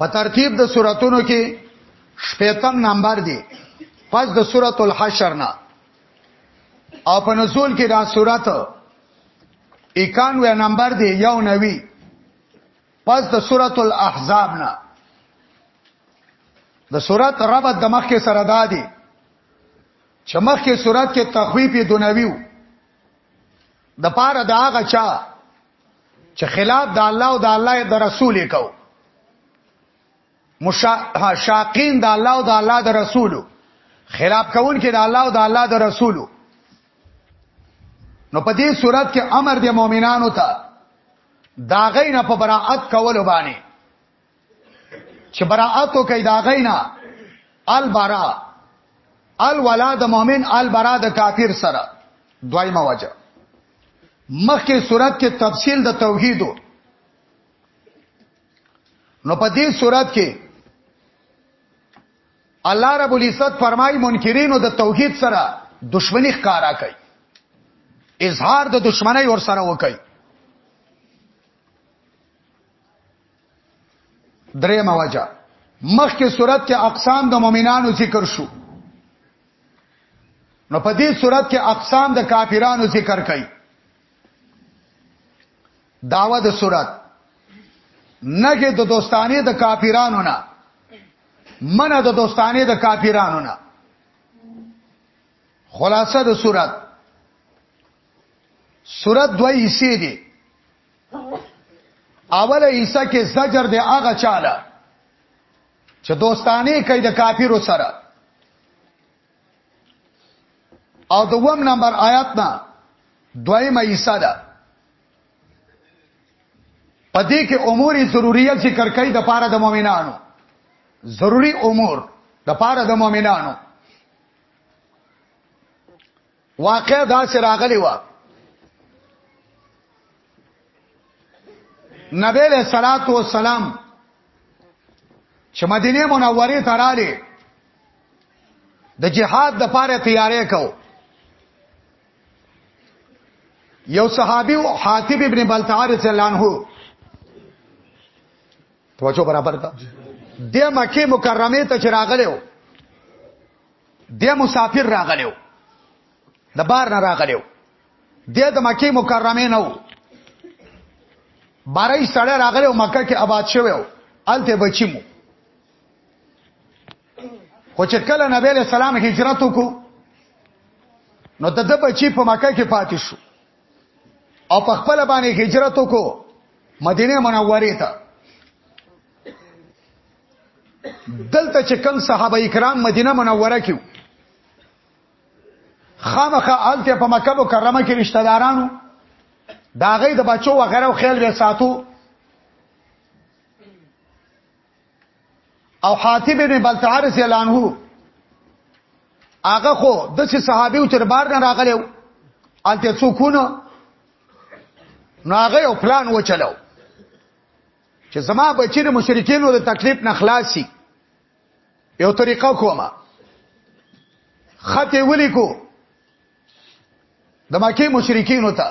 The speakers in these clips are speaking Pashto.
په ترتیب د سوراتونو کې شپږم نمبر دی پس د سورۃ الحشر نه او په نزول کې دا سورۃ 91 نمبر دی یو نوی پس د سورۃ الاحزاب نه د سورۃ ربط د مخ کې سره دادی چې مخ کې سورۃ کې تخویف دنویو د پاره دا غچا چې خلاف د الله او د الله د رسول کو مشاقین د الله او د الله د رسول خلاف کون کې د الله او د الله د رسول نو په دې صورت کې امر د مؤمنانو ته دا غینه په براءت کول باندې چې براءت کوي دا غینا البرا الولا د مؤمن البرا د کافر سره دویمه وجه مخکې صورت کې تفصیل د توحید نو په دې صورت کې الله رب العزت فرمای منکرینو د توحید سره دشمنی ښکارا کوي اظهار د دشمنی ور سره وکړي درې مواجه مخکې صورت کې اقسام د مؤمنانو ذکر شو نو په دې صورت کې اقسام د کافرانو ذکر کړي داوا د صورت نګه د دوستانه د کافرانو نه منه د دوستانه د کافرانو نه خلاصه د صورت صورت دوی حصے دي اوله حصہ کې زجر دی هغه چاله چې دوستانه کوي د کافرو سره او دوم نمبر آیات نه دویمه حصہ ده پدې کې امور ضرورت ذکر کوي د پاره د مؤمنانو ضروری امور د پاره د مؤمنانو واقع دا سره راغلی و نبی له صلوات و سلام چې مدینه منوره ته رااله د جهاد د پاره تیارې کو یو صحابي حاتب ابن بلتعه رضی الله عنه توجه برابر ده د مکه مکرمه ته چراغلو د مسافر راغلو د بار نه راغلو د د مکه مکرمه نه وو بارای سړی راغلو مکه کې آباد شوی و الته بچی مو خو چې کله نبی له سلام هجرت وکړو نو د د بچی په مکه کې پاتې شو او په خپل باندې هجرت وکړو مدینه منوره ته دلته چې کم صحابه کرام مدینه منوره کې خامخه آلته په مکه مکرمه کې رشتہ دارانو دا غي د بچو وغیرہ او خیال به ساتو او حاتب ابن بلتعه رضی الله عنه هغه خو د چې صحابي او تر بار نه راغلی آلته څوکونه نو هغه یو پلان وچلو چې زما بچی د مشرکینو د تکلیف نه خلاصي یو طریقه کومه خط ولیکو د مکه مشرکین ته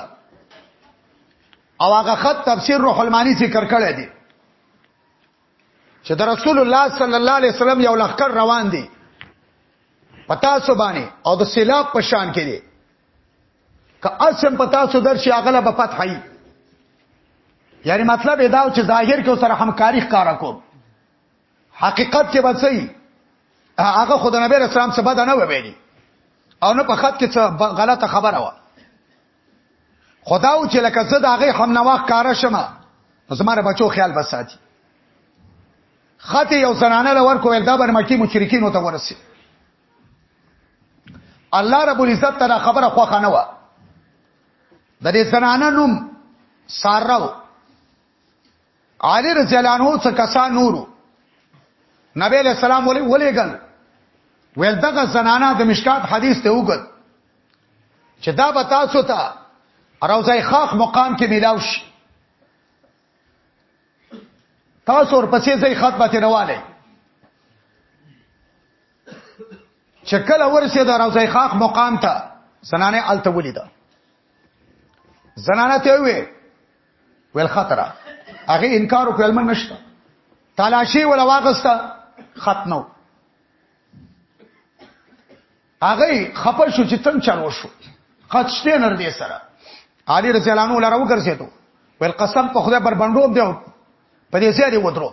او هغه خط تفسیر روح المانی ذکر کړی دی چې د رسول الله صلی الله علیه وسلم یو لخر روان دی پتا سو باندې او د سیلاب پشان کې دی که اسم په تاسو درشي اغله په فتحي یعنی مطلب دا چې ظاهر کې سره همکاري ښکارا کوم حقیقت کې بچي هغه خدای نبی رسول الله سبا نه وبېني او نه په خط کې څه غلطه خبره و خدا او چې لکه زه دا غي هم نواخ کار شمه زماره بچو خیال بساتي خط یو زنانه لور کویل دا برمکی مشرکین ته ورسی الله رب العزت ته خبره خوخه نه و د دې زنانه نوم سارو علی رضی الله عنه څخه کسا نورو نبی له سلام ولې ولېګل ویل دغه زنانه د مشکات حدیث ته وګد چې دا به تاسو ته روزای خاخ مقام کې ملاوي شي تاسو ور پسې ځای خطبه ته نواله چې کله ورسې د روزای خاخ مقام ته زنانه الته ولیدا زنانه ته وی ویل خطر هغه انکار وکړ من نشته تلاشي ولا واغستا ختمو هغه خپه شو چې څنګه چل وشو قد شته نر دې سره علي رضی الله عنه لاره وګرځېدو ول قسم په خدای پر بندوب دی په دې ځای دی ودرو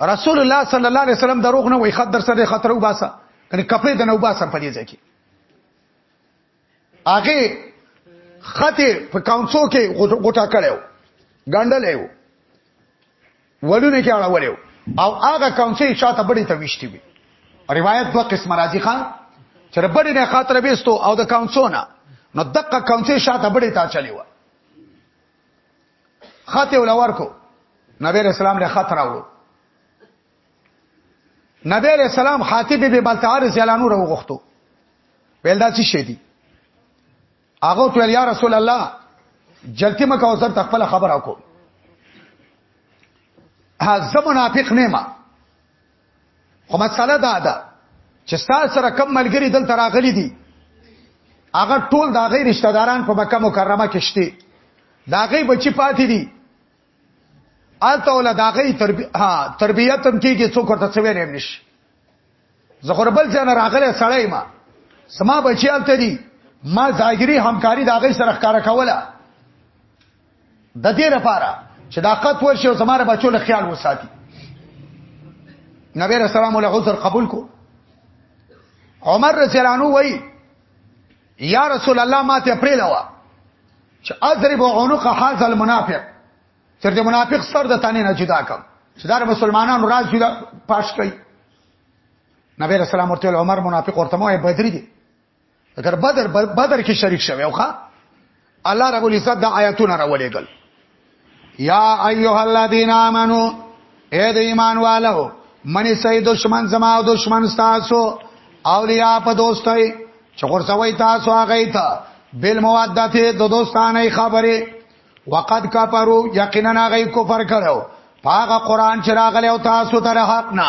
رسول الله صلی الله علیه وسلم دروغ نه وای خد در سره خطر وباسه کله کپڑے د نو باسه په دې ځای کې هغه خطه په کاونسو کې غوټه کړو ګاندل یو ولونه کې اړول یو او هغه کاونسي شاته بډې ته وشتي وي روایت دوه قسم راځي خان چې بډې نه خاطر بیستو او د کاونسو نه نو دقه کاونسي شاته بډې ته چلی و خطه ولور کو نبی رسول الله خطر راوړو نبی علیہ السلام حاتب به بلتعار رضی الله عنه وروغختو ویل دا څه شي دي هغه تو یا رسول الله جلتی مکه وزر تخپل خبر اکو ها زه منافق نه ما خو مساله دا ده چې ستاسو سره کم ملګری دلته راغلي دي هغه ټول دا غیر رشتہ داران په مکه مکرمه کې شته دا غي بچی پاتې دي آلته ولا داغي تربی ها تربیت هم کیږي څوک ورته څه ویلې نشي زخر بل ځان راغله سړی ما سما بچیال ته دي ما ظاهري همکاري داغي سره ښکارا کوله د دې لپاره چې دا قط ورشي او زماره بچو له خیال وساتي نبی رسول الله له عذر قبول کو عمر رضی الله عنه وای یا رسول الله ما ته پرې لوا چې اضرب عنق هذا المنافق چرته منافق سر د تانه نه جدا کم چې دا مسلمانانو راز جدا پاش کړي نبی رسول الله مرتل عمر منافق ورته مو بدری دي اگر بدر بدر کې شریک شوی اوخه الله رب العزت د آیاتونه راولېګل یا ایها الذین آمنو اے د ایمان والو منی سي دشمن زما او دشمن تاسو اولیاء په دوستۍ چې خرڅوي تاسو هغه ته بل مودته د دوستانه خبره وقد کفروا یقینا هغه کفر کړو هغه قران چې راغلی او تاسو ته حق نه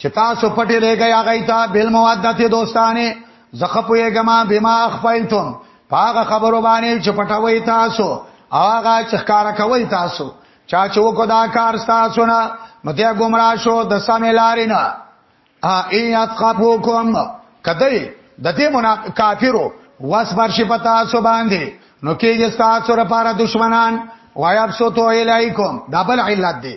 چې تاسو پټې لګي هغه ایتا بل مودت دوستانه زخه پویګما بما اخفیتم پاغه خبرو باندې چې پټوي تاسو هغه چې ښکارا کوي تاسو چا چې وکړه دا کار تاسو نه نو ته گمراه شو د سمې لارې نه ا ایات قفوکم کدی د دې منا کافرو واس برشي پتا سو باندې نو کېږي تاسو لپاره دشمنان وایب سو تو الیکم دبل علت دی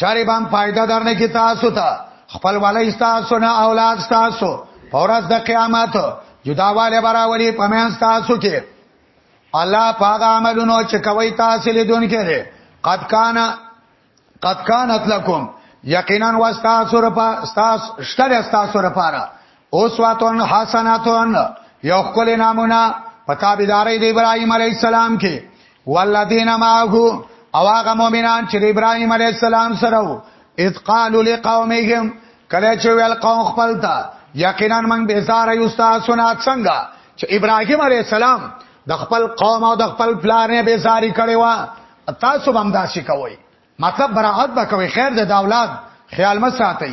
چاره بام فائدہ درنه کی تاسو ته تا خپل ولای تاسو نه اولاد تاسو فورز د قیامت جداواله براولي پمن تاسو کې الله پاک عملونو چې کوي تاسو لیدون کې قد کان قد کانت لکم یقینا واستاسو رپا استاس شتره استاسو رپاره اوسواتون حسناتون یو خپل نامونه په تابعداري د ابراهيم عليه السلام کې والذین معه او هغه مؤمنان چې ابراهيم عليه السلام سره وو اذ قالوا لقومهم کله چې ویل قوم خپل ته یقینا من به زار یوستا سنات څنګه چې ابراهيم عليه السلام د خپل قوم او د خپل پلان نه به زاری کړي وا تاسو هم داسې کوئ مطلب برائت به کوي خیر د دا اولاد خیال مساتئ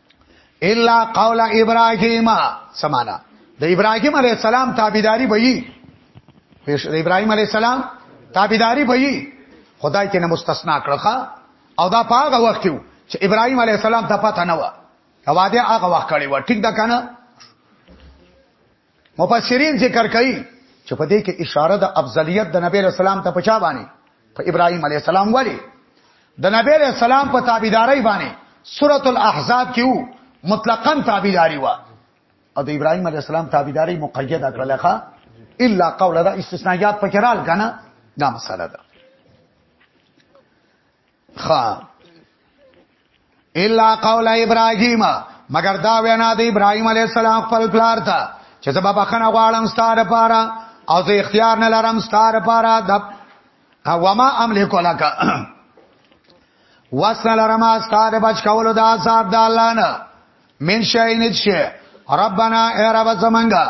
الا قول ابراهیم سمانا د ابراهیم علی السلام تابعداري به یي د ابراهیم علی السلام تابعداري به یي خدای کې نه مستثنا کړخه او دا پاغه وخت یو چې ابراهیم علی السلام ته پته نه و او دا هغه وخت کړی و ټیک دا کنه مفسرین ذکر کوي چې په دې کې اشاره د افضلیت د نبی رسول الله ته پچا باندې په ابراهیم علی السلام ولی د نبی علیہ السلام په تابعداري باندې سورۃ الاحزاب کې وو مطلقاً تابعداري وا او د ابراهیم علیه السلام تابعداري مقید کړل ښا الا قول دا استثناءات پکې رال کنه دا مسله ده ښا الا قول ابراهيم مگر دا وینا د ابراهيم عليه السلام خپل پلار ته چې زه به بخنه غواړم ستاره پاره او زه اختیار نه لرم ستاره پاره د وما املک لك واسنه لرم ستاره بچ کولو د عذاب د الله نه من شي نه شي ربنا اے رب زمنګا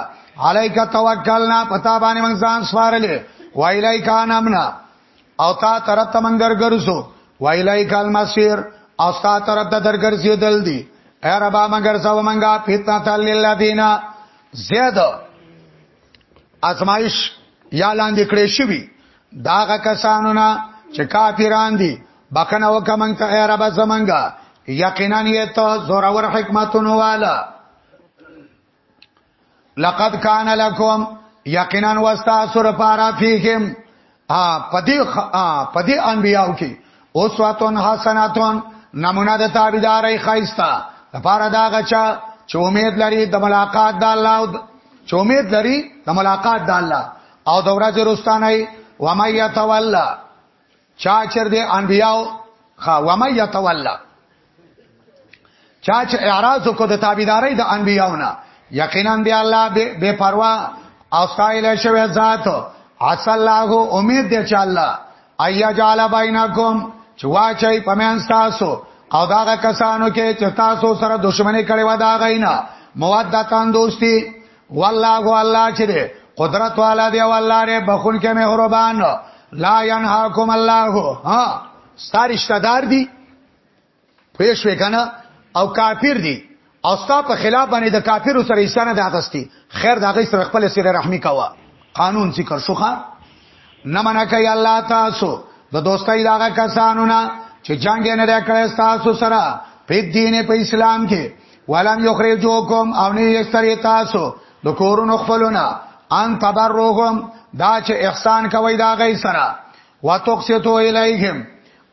علیک توکلنا پتا باندې موږ ځان سوارلې وایلیک انمنا او تا طرف ته منګر ګرځو وایلای کال مسیر او تا طرف ته درګرځي دل دی اے ربا منګر سو منګا فتنه تل للذین زید ازمایش یا لاندې کړې شوی داغه کسانو نه چې کافران دي بخنه وکمن ته اے ربا زمنګا یقینا یې ته زورور حکمتونو والا لقد کان لکم یقینا واستاسو لپاره فیهم ا پدی ا پدی انبیاو کې اوسواتون حسناتون نمونه د تابعداري خایستا لپاره دا غچا چې امید لري د ملاقات د الله چې امید لري د ملاقات د الله او د ورځې رستانه و مې يتولى چا چر دې انبیاو خا و مې یتولا چا چې اعراض کو د تابعداري د انبیاونه یقینا دی الله بے پروا او سایل شوی ذات عسى الله امید دی چې الله ایا جعل بینکم چې واچي پمن تاسو او داغه کسانو کې چې تاسو سره دښمنی کړي و دا غینا مودتان دوستی والله الله چې دې قدرت والا دی او الله دې بخون کې مهربان لا ينهاكم الله ها ستاره رشتہ دار دي پېښ وکنه او کافر دي او ستا په خلاف باندې د کافر سره ایسانه د اغستی خیر د هغه سره خپل سره رحمی کوا قانون ذکر شوخه نه منع کوي الله تاسو د دوستۍ داغه کسانو نه چې جنگ نه راکړی تاسو سره په دین په اسلام کې ولم یخرجوکم او نه یستری تاسو د کورونو خپلونه ان تبرهم دا چې احسان کوي دا غي سره وتقسطو الیهم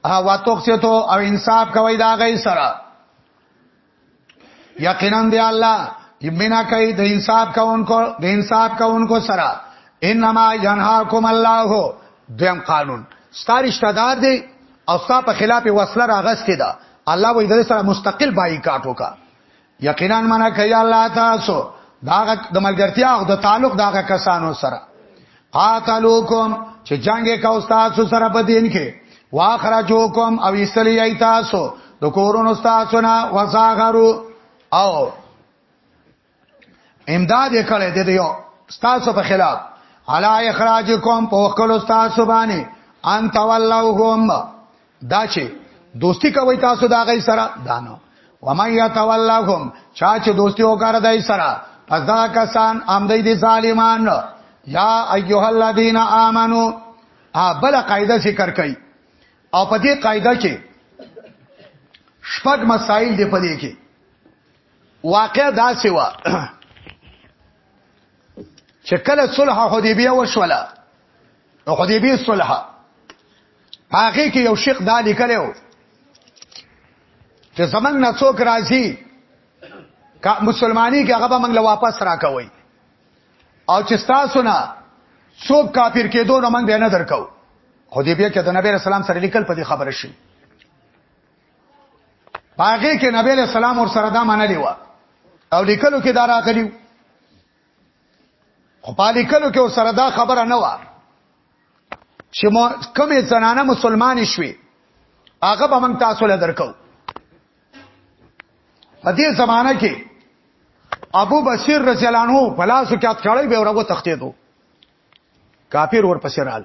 او وتقسطو او انصاف کوي دا غي سره یقینا دی الله یمنا کوي د انصاف کوونکو د انصاف کوونکو سره انما ينهاكم الله دیم قانون ستارش تدار دی او ستا په خلاف وسله راغستې ده الله وې د سره مستقل بایکاټ وکا یقینا منا کوي الله تاسو دا د ملګرتیا او د تعلق دا کسانو سره قاتلوکم چې جنگ کاو تاسو سره په دین کې واخرجوکم او یسلی ای تاسو د کورونو تاسو نه وساغرو او امداد یې کړی دی یو تاسو په خلاف علا اخراجکم په وکړو تاسو باندې ان تولوهم دا چې دوستی کوي تاسو دا غي سره دانو ومن يتولهم چا چې دوستی وکړه دای سره پس دا کسان امدې دي ظالمان یا ایها الذین آمنو بل قاعده ذکر کړي او په دې قاعده کې شپږ مسائل دی په دې کې واقع دا سیوا چې کله صلح حدیبیه وشوله نو حدیبیه صلح هغه کې یو شیخ دا لیکلو چې زمنګ نه څوک راځي کا مسلمانی کې هغه به موږ له واپس راکوي او چې تاسو نه څوک کافر کېدو نو موږ به نه درکو خو دې بیا کې د نبی رسول الله سره لیکل په دې خبره شي باغې کې نبی رسول الله ور سره دا منلې و او لیکلو کې دا راغلی خو پالیکلو کې سره دا خبره نه و چې کومې زنانه مسلمان شوي هغه به موږ تاسو له درکو په دې زمانہ کې ابو بصیر رضی الله عنه پلاسو کې اتکړی به ورغو تختیدو کافر ورپسې رال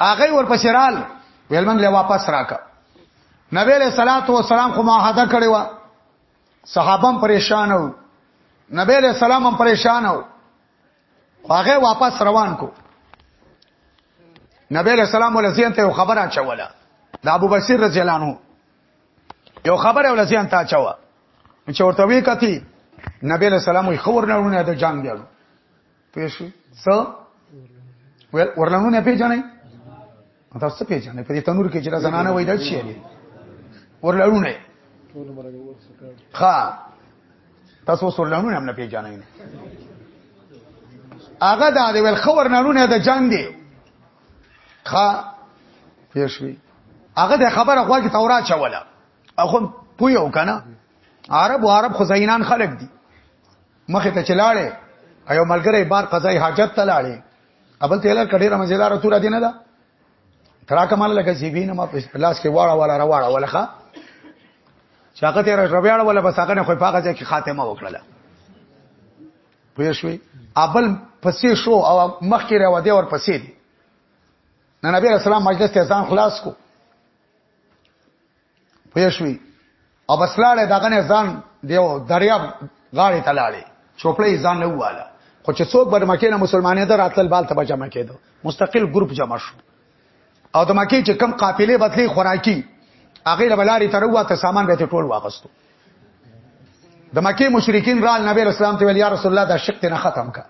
هغه ورپسې رال ویلمن له واپس راکا نبی له صلوات و سلام خو معاهده کړی و صحابه هم پریشان وو نبی له سلام هم پریشان وو هغه واپس روان کو نبی له سلام ول زین ته خبره چوله د ابو بصیر رضی الله عنه یو خبره ول زین ته چوا چې ورته وی کتی نبی له سلام وی خبر نه ونه د جنگ دیالو پېښ ز ول ورلنګونه پیژنې تاسو څه پیژنې په دې تنور کې چې را زنانه وای دا شي دی ورلنګونه ها تاسو ورلنګونه هم نه پیژنې هغه دا دی ول خور نړونه د جنگ دی ها پیښوي هغه د خبره خو کې تورات چوله اخو پویو کنه عرب او عرب خزینان خلق دي مخه ته چلاړې ایو ملګری بار قضای حاجت ته لاړې ابل تیلر کډې را مزیدار تور دینه ده ترا کمال لکه زیبین ما په لاس کې واړه واړه را واړه ولخه چاغه تیر ربیاړه ولا بس هغه نه خو پاګه ځکه خاتمه وکړه پوه شوې ابل پسې شو او مخکې را ودی ور پسې دی نه نبی رسول الله مجلس ته ځان خلاص کو پوه شوي او بس لاړې دغه نه ځان دیو دریاب غاړې ته لاړې چوپړې ځان نه واله خو چې څوک بر مکه نه مسلمانې ده راتل بال ته جمع کېدو مستقل ګروپ جمع شو او د مکه چې کم قافلې بدلی خوراکي هغه لبلاري تر وته سامان به ټول واغستو د مکه مشرکین رال نبی رسول الله ته ویل یا رسول الله دا شق نه ختم کا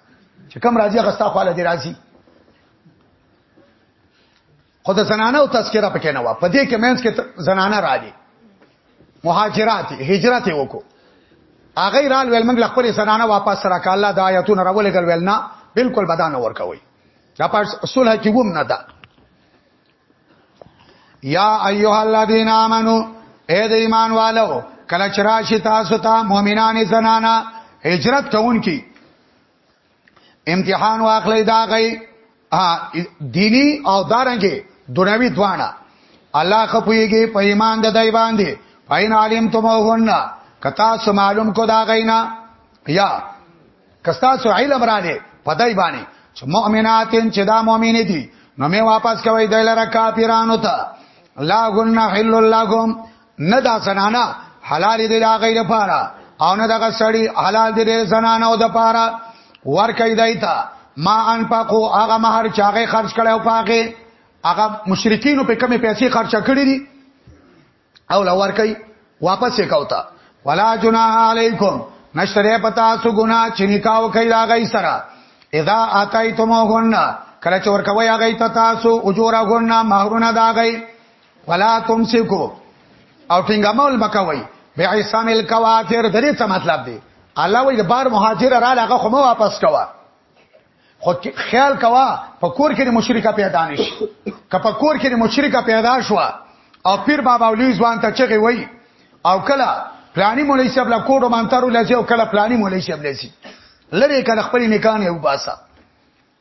چې کم راځي غستا خاله دی راځي خو د زنانه او تذکرہ پکې نه و په دې کې مینس کې زنانه را دي مهاجرات هجرت وکړو هغه رال ویل موږ خپل زنانه واپس راک الله د آیاتونو راولګل ویل نه بالکل بدانه ورکوي دا پر صلح کې ووم نه ده یا ایها الذین آمنو اے د ایمان والو کله چې راشي تاسو ته مؤمنان زنانا هجرت کوونکي امتحان واخلې دا غي دینی او دارنګي دنیوي دواړه الله خپويږي په ایمان د دای باندې پاین عالم تم هون کتا سو معلوم کو دا غینا یا کستا سو علم را دي پدای باندې چې مؤمناتن چې دا مؤمن دي نو می واپس کوي د لره کافرانو ته لا غن حل لهم نه دا زنانا حلال دي دا غیر پاره او نه دغه سړی حلال دي د زنانا او د پاره ور کوي دایتا ما ان پاکو هغه مہر چاغه خرج کړي او پاکه هغه مشرکین په کمی پیسې خرچ کړي دي او لور کوي واپس یې کوتا ولا جناح علیکم نشتره پتا سو ګنا چې نکاو کوي دا غي سره اذا اتایتموهن کله چې ورکوي هغه ته تاسو اجورهن مہرونه دا غي ولا تمسکو او ټینګمول مکوي بعصام الکوافر د دې څه مطلب دی الله وی د بار مهاجر را لغه خو مو واپس کوا خو خیال کوا په کور کې مشرکا پیدا نشي که په کور کې مشرکا پیدا شو او پیر بابا ولي ځوان ته چغي وای او کله پلانی مولای صاحب لا کوډو مانتارو لسی او کله پلانی مولای صاحب لسی لری کله خپل نکانه وباسه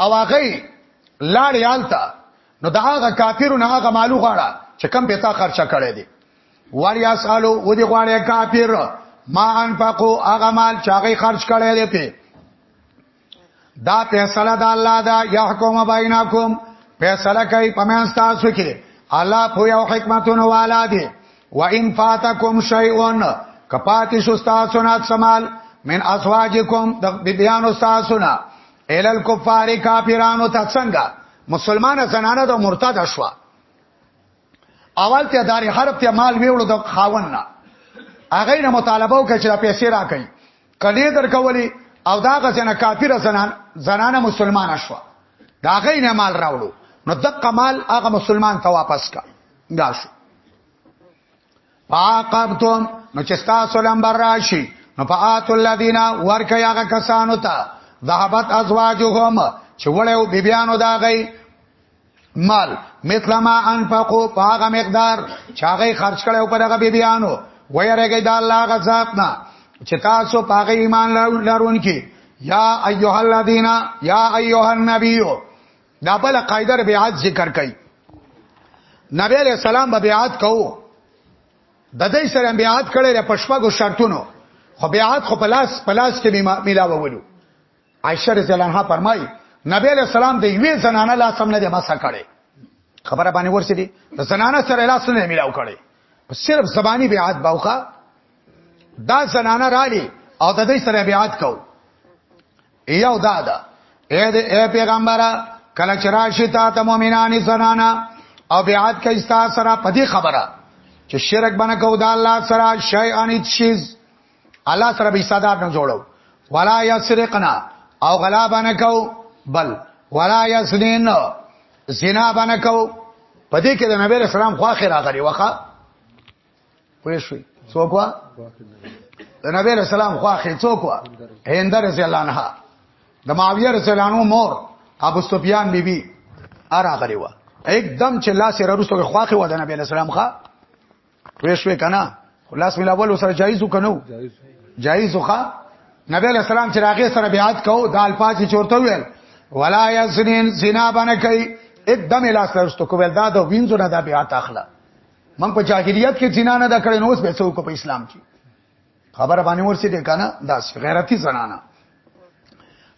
او هغه لاړ یالتا نو دا هغه کافرونه هغه مالو غاړه چې کم په تا خرچه کړي دي وریا سالو و دي غواړي کافر ما انفقو هغه مال چې هغه خرج کړي دي په دا فیصله د الله دا يحكم بینکم فیصله کوي په من تاسو کې الله په یو حکمتونو والا دی و ان فاتکم شیئون کپاتی شو تاسو نه سمال من ازواجکم د بیبیانو تاسو نه الال کفار کافرانو ته څنګه مسلمان زنانه د مرتد شوا اول ته داری حرب ته مال ویوړو د خاون نه هغه نه مطالبه وکړي چې پیسې راکړي کله درکولې او دا غزنه کافر زنان زنانه مسلمانه شو دا غي نه مال راوړو نو دقه مال هغه مسلمان ته واپس کا دا شو فاقبتم نو چې تاسو لمبر راشي نو فآت الذین ورکه هغه کسانو ته ذهبت ازواجهم چې وړو بیبیانو دا غي مال مثل ما انفقو پاغه مقدار چاغه خرج کړو په دغه بی بیانو ويرګی د الله غذاب نه چې تاسو پاغه ایمان لرون کې یا ایها الذین یا ایها النبی دا بل قاعده بیعت ذکر کړي نبی علیہ السلام به بیعت کوو د دې سره بیعت کړي په شپږو شرطونو خو بیعت خو پلاس پلاس کې ملاوولو عائشه رضی الله عنها فرمایي نبی له سلام د یوې زنانه لا سم نه دی ما سره کړي خبره باندې ورسېدي د زنانه سره لا سم نه ملاو کړي صرف زبانی بیعت باوخه دا زنانه رالی او د دې سره بیعت کو یو دا ده اے د اے پیغمبره کله چې راشي تا ته مؤمنان زنانا او بیعت کوي ستا سره په دې خبره چې شرک باندې کو دا الله سره شی ان چیز الله سره به صدار نه جوړو ولا یسرقنا او غلا باندې کو بل ولا یسنین زنا باندې کو پدې کې د نبی رسول الله خو اخر راغلی وخه پوه شئ څوک وا د نبی رسول الله خو اخر څوک وا هند رضی الله عنها د معاویه رضی الله عنه مور ابو سفیان بیبي ارا غلی وا एकदम چې لاس رسو خو اخر و د نبی رسول الله خو پوه شوې کنه خلاص مل اول سره جایز وکنو جایز وخا نبی علیہ السلام چې راغې سره بیعت کو د الفاظ چورته ویل ولا یسنین زنا باندې کوي اقدم لاس لرستو کو ول دا د وینځو نه دا بیعت اخلا من په جاهلیت کې زنا نه دا کړې نو اوس به څوک په اسلام کې خبر باندې ورسې دې کنه دا غیرتی زنانه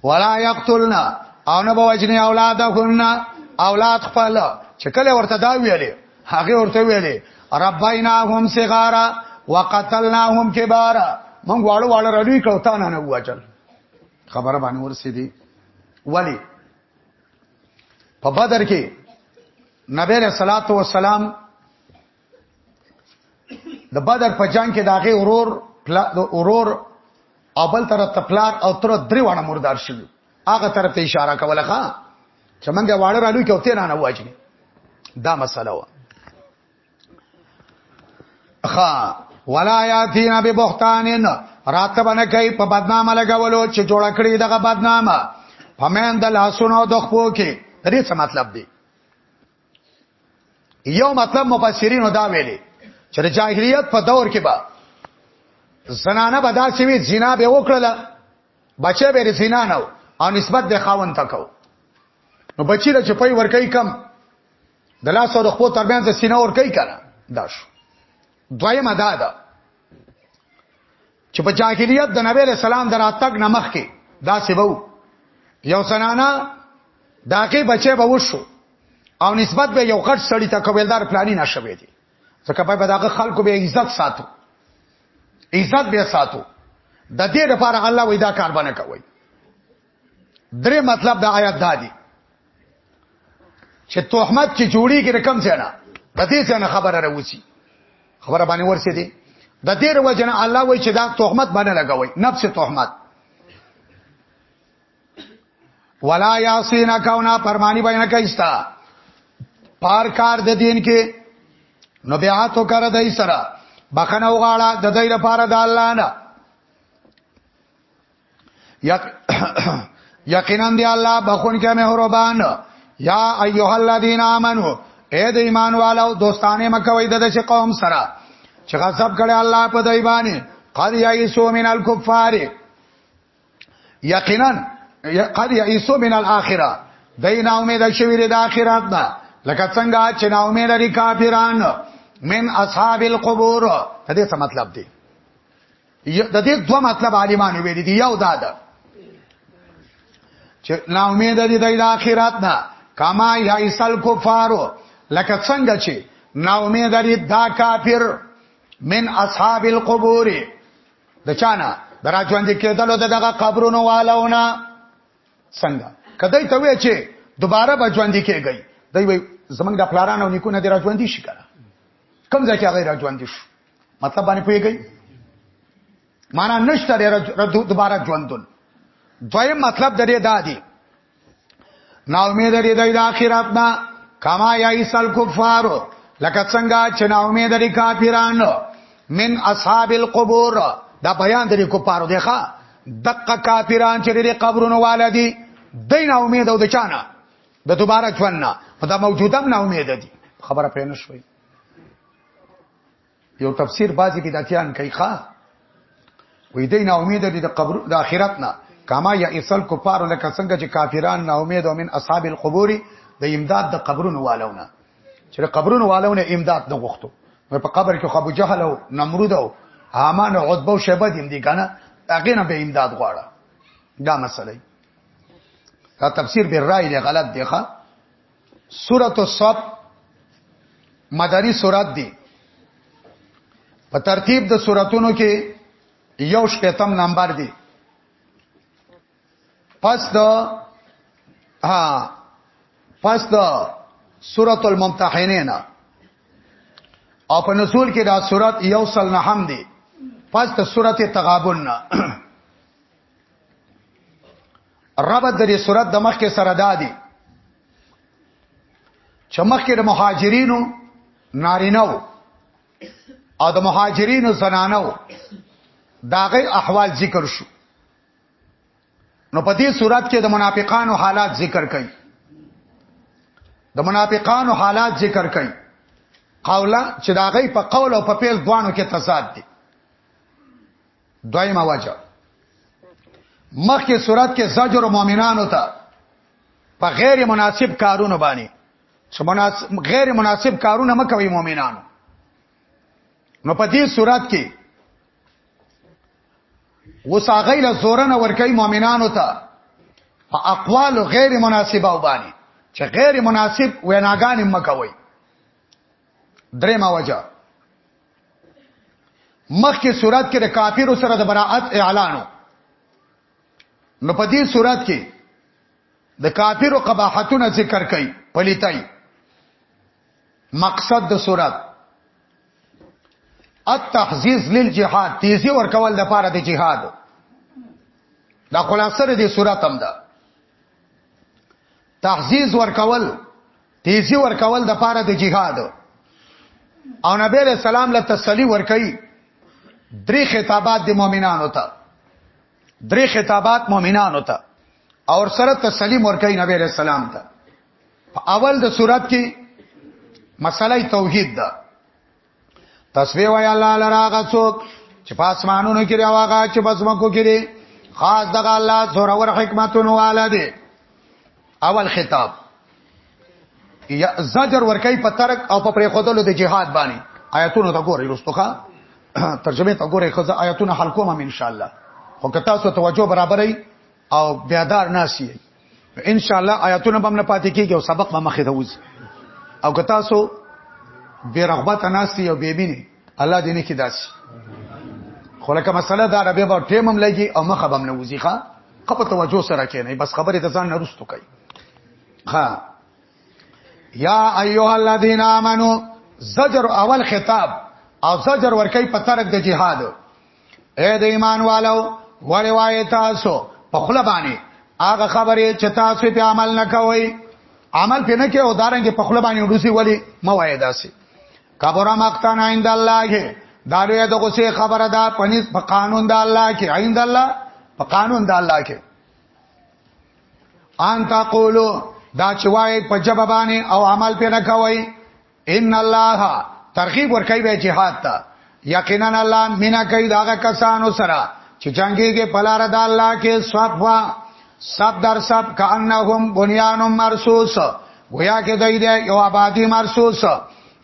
ولا یقتلنا او نه بوجنی اولاد خلنا اولاد خپل چې کله ورته دا ویلې هغه ورته ویلې ربیناهم صغارا وقتلناهم کبارا مونږ واړو واړو رلوي کوتانه نه واچل خبره باندې ورسې دي ولی په بدر کې نبی رسول الله والسلام د بدر په جنگ کې داغه اورور د اورور او بل طرف ته پلار او تر درې وانه مردار شوی هغه طرف ته اشاره کوله ښا چې منګه واړه رالو کې او تیر نه واجنه دا مسله و خا ولا یاتینا ببختانن راتبنه کوي په بدنامه لګولو چې جوړ کړی دغه بدنامه فمن د لاسونو د خپو کې دې څه مطلب دی یو مطلب مفسرینو دا ویلي چې د جاهلیت په دور کې به زنانه به داسې وي زنا به وکړله بچه به زنا نه او نسبت د خاون ته کو نو بچی له چپای ورکای کم د لاس او د خپل ترمنځ سینه ورکای کنه دا شو دویمه دا ده چې په جاهلیت د نبی له سلام دراتګ نمخ کې دا سبو یو سنانا داګه بچي به وشو او نسبت به یو غټ سړی ته کویلدار پلاني نشوي دي ځکه په دغه خلکو به عزت ساتو عزت به ساتو د دې لپاره الله وې دا کار باندې کوي درې مطلب د آیات دادی چې تهمت چې جوړی کې رقم څنګه د دې څنګه خبره راوسی خبره باندې ورسې دي د دې وروجنه الله وایي چې دا تهمت باندې لګوي نفس تهمت ولا یاسینا کاونا پرمانی باندې کایستا پار کار د دین کې نو بیا تو کر دای سره بخنه وغاړه د دې لپاره د الله نه یقینا دی الله بخون کې مهربان یا ایها الذین آمنو اے د ایمان والو دوستانه مکوې د دې قوم سره چې غضب کړي الله په دای باندې قد یئسو من الکفار یقینا قد یئسو من الاخره دای نه امید شوی د اخرت نه لکه څنګه چې نه امید لري کافرانو من اصحاب القبور ته دې څه مطلب دی د دې دوه مطلب عالمانو ویل دي یو دا ده چې نا امید دي د اخرت نه کما یایسل کفارو لکه څنګه چې نا امید دي دا کافر من اصحاب القبور د چانا درا ژوند کېدلو د دغه قبرونو والونه څنګه کدی ته وی چې دوباره به ژوند کېږي دوی وي زمنګ د پلارانو نیکونه د را ژوند شي کړه کم ځکه هغه را ژوند شي مطلب باندې پويږي معنا نشته رد دوباره ژوندون دویم مطلب درې دا دی نا امید لري د اخرت نه کما یایسل کفار لکه څنګه چې نا امید لري کافران من اصحاب القبور دا بیان درې کو پاره دی ښا دقه کافران چې لري قبرونو والدي دین امید او د چانه د دوباره ژوند نه دا موجوده نه امید دي خبره پېنه شوي یو تفسیر بازي بدعتيان کوي ښا وې دې نه امید دي د قبر د اخرت نه کما یا اسل کفار لکه څنګه چې کافران نه امید او من اصحاب القبور د امداد د قبرونو والونه چې قبرونو والونه امداد نه غوښتو په قبر کې ابو جهل او نمرود او هامان او عتبه او شیبه دیم دي کنه هغه نه به امداد غواړه دا مسله دا تفسیر به رائے غلط دی ښا سورۃ الصف مدنی سورۃ دی په ترتیب د سوراتونو کې یو شپږم نمبر دی پس د ها پس د سورۃ الممتحنین او په نزول کې دا سورۃ یو سل نه هم دی پس د سورۃ تغابن نه ربط د دې صورت د مخکې سره دادي چې مخکې د مهاجرینو نارینه وو او د مهاجرینو زنانه وو داغه احوال ذکر شو نو په دې صورت کې د منافقانو حالات ذکر کړي د منافقانو حالات ذکر کړي قولا چې داغه په قول او په پیل دوانو کې تضاد دي دویمه وجه مخکې صورت کې زجر مؤمنانو ته په غیر مناسب کارونو باندې چې مناسب غیر مناسب کارونه مکوي مؤمنانو نو په دې صورت کې وساغیل زورن ور کوي مؤمنانو ته په اقوال غیر مناسبه وبانی چې غیر مناسب ویناګان مکوي درېما وجه مخکې صورت کې د کافرو سره د براءت اعلانو نو په دې صورت کې د کافرو قباحتونه ذکر کړي پلیتای مقصد د صورت التحزيز للجهاد تیزی ورکول د پاره د جهاد دا خلاصره دي صورت هم ده تحزیز ورکول تیزی ورکول د پاره د جهاد او نبی علیہ السلام له تسلی ورکړي درې خطابات د مؤمنانو ته درې خطابات مؤمنانو ته او سره تسلی ورکړي نبی علیہ السلام ته په اول د صورت کې مسله توحید ده تسبیح وای الله لرا غڅوک چې پاسمانونو کې راوغه چې بسمکو کې دي خاص دغه الله سره ور حکمتونو والا دي اول خطاب یا زجر ورکای په ترک او په پرې خودلو د جهاد باندې آیاتونو ته ګورې رستوخه ترجمه ته ګورې خزه آیاتونه حل کوم ان شاء الله خو که تاسو توجه برابرې او بیادار ناسی ان شاء الله آیاتونه به نه پاتې کیږي او سبق به مخې ته وځي او که تاسو بے رغبت ناسي او بے مینه الله دې نه کې داسي خو لکه مسله دا ربه به ټیم هم لګي او مخه به نه وځي ښا خپل توجه سره کینې بس خبره ته ځان نرستو کوي ها یا ایها الذین آمنو زجر اول خطاب او زجر ورکی په ترک د جهاد اے د ایمان والو وړي وای تاسو په خله باندې هغه خبرې چې تاسو په عمل نه کوئ عمل پې نه کې او دارنګ په خله باندې ورسي ولی مو وای داسي کبره مقتن عند الله دا لوی د غصې خبره ده پنځ په قانون د الله کې عند الله په قانون د الله کې ان تقولو دا چې وای په جواب باندې او عمل پې نه کوي ان الله ترغیب ورکوي به جهاد ته یقینا الله مینا کوي دا کسانو سره چې جنگيږي په لار د الله کې صفوا سب در سب کانهم بنیان مرصوص گویا کې دای دی یو آبادی مرصوص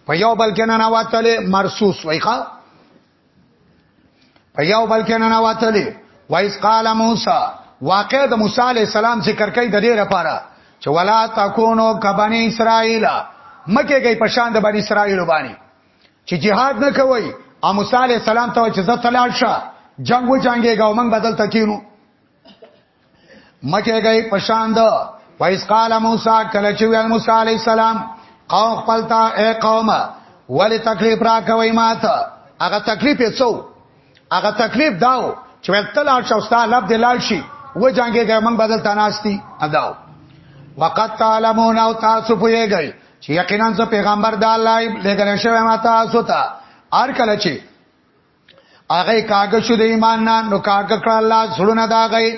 په یو بل کې نه نواتلې مرصوص وایخه په یو بل کې نه نواتلې وایس قال موسی واقع د موسی علی السلام ذکر کوي د دې لپاره چې ولا تکونو کبنی اسرائیل مکه گئی پشان د بنی اسرائیل باندې چې jihad نه کوي او موسی علی السلام ته چې زه تلل شه جنگ و جنگي ګاومن بدل تکینو مکه گئی پشاند وایس قال موسی کله چې ویل موسی علی السلام قوم خپلتا اے قوم ولی تکلیف را کوي ماته هغه تکلیف یې څو هغه تکلیف داو چې وتل او شوستا لب دلال شي و جنگي ګمن بدل تناستی اداو وقد تعلمون او تاسو پوهیږئ چې یقینا زه پیغمبر د الله لګل شوی ما تاسو ته هر کله چې هغه کاګه شو د ایمان نه نو کاګه کړه الله زړونه دا غي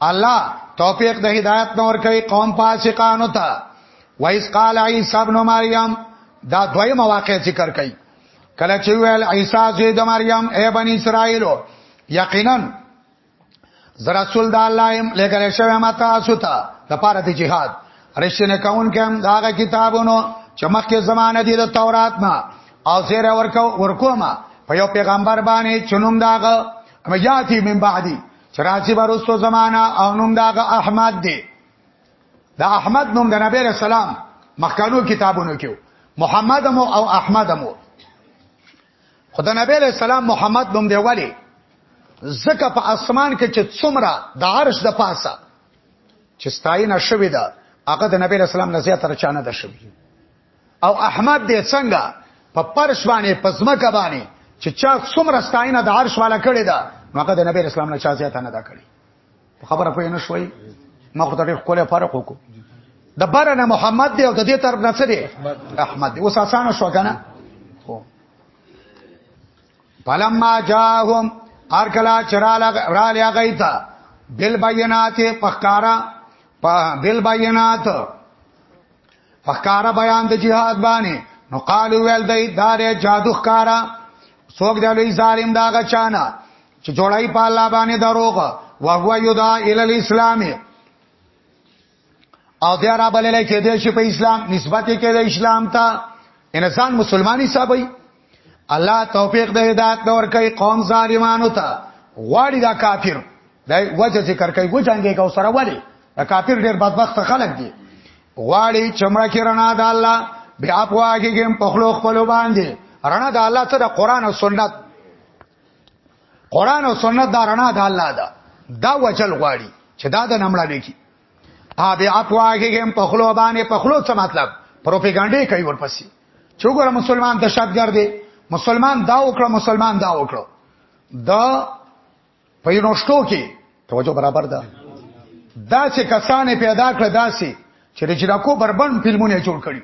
الله توفیق د هدایت نور کوي قوم فاسقانو ته وایس قال عیسی ابن مریم دا دوی مواقع ذکر کوي کله چې ویل عیسی زوی د مریم ای بنی اسرائیلو یقینا زه رسول د الله يم لګل شوی ما تاسو ته د پاره د جهاد رښتینه کون کوم داغه کتابونو چې مخکې زمانه دي د تورات نه او زیر ورکو ورکوما په یو پیغمبر باندې چنوم داغه میاتی من بعدی چې راځي ورستو زمانہ او نوم داغه احمد دی دا احمد نوم د نبی رسول الله مخکانو کتابونو کې محمد مو او احمد مو خو د نبی له سلام محمد نوم دی ولی زکه په اسمان کې چې څومره د عرش د پاسه چې ستاینه شوې ده هغه د نبی له سلام نه زیاتره چانه ده شوې او احمد دې څنګه په پرش باندې پزمکه باندې چې چا څومره ستاینه د عرش والا کړې ده هغه د نبی اسلام نه چا زیاته نه دا کړې خبره پوه نه شوي ما خو ته ډېر ښکلی فرق وکړو د بره نه محمد دی او د دې طرف نه څه دی احمد دی اوس اسانه شو که نه فلما جاهم هر کله چې رالی هغوی ته بالبینات پخکارا بالبینات پخکارا بیان د جهاد باندې نو قالو ویل دی داره جادو خکارا څوک دی لوی ظالم داغه چانه چې جوړای په الله باندې دروغ او هو یدا ال الاسلام او دی را بللې کې دې شي په اسلام نسبت کې د اسلام ته انسان مسلمانی صاحبای الله توفیق د هدایت دور کوي قوم ظالمانو ته غواړي دا کافر دا وجه ذکر کوي وجنګي کو سره وړي دا کافر ډیر بدبخت خلک دي غواړي چمړه کې رڼا د الله بیا په واګي کې په خلو خپل باندې رڼا د الله سره قران او سنت قران او سنت دا رڼا د الله ده دا وجل غواړي چې دا د نمړل کی ابي اپواګم په خلو باندې په خلو څه مطلب پروپاګاندا کوي ورپسې چې وګوره مسلمان دهشتګر دی مسلمان دا وکړه مسلمان دا وکړه دا په یونیورسيټو کې توجه برابر ده دا چې کسانې پیدا کړ داسي چې رجراکو بربند فلمونه جوړ کړي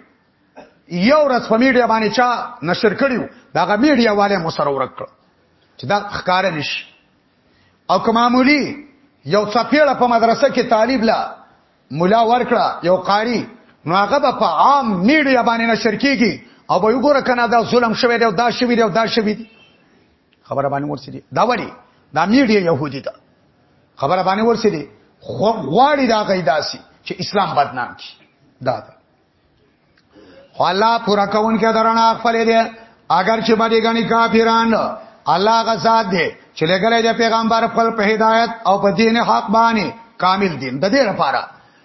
یو ورځ په میډیا باندې چا نشر کړیو دا غ میډیا والے مو سره ورک کړ چې دا ښکار نشي او که معمولی یو څپېړه په مدرسه کې طالب لا مولا ورکړه یو قاری نو هغه په عام میډیا باندې نشر کیږي او به وګوره کنه دا ظلم شوی دی او دا شوی دی او دا شوی دی خبره باندې ورسېدي دا وری دا میډیا يهودي ده خبره باندې ورسېدي خو غواړي دا غیداسي چې اسلام بدنام کی دا ده خو الله پورا کون کې درنا خپل دی اگر چې باندې غني کافران الله غزاد دی چې لګلې د پیغمبر خپل په هدایت او په دین حق باندې کامل دین د دې لپاره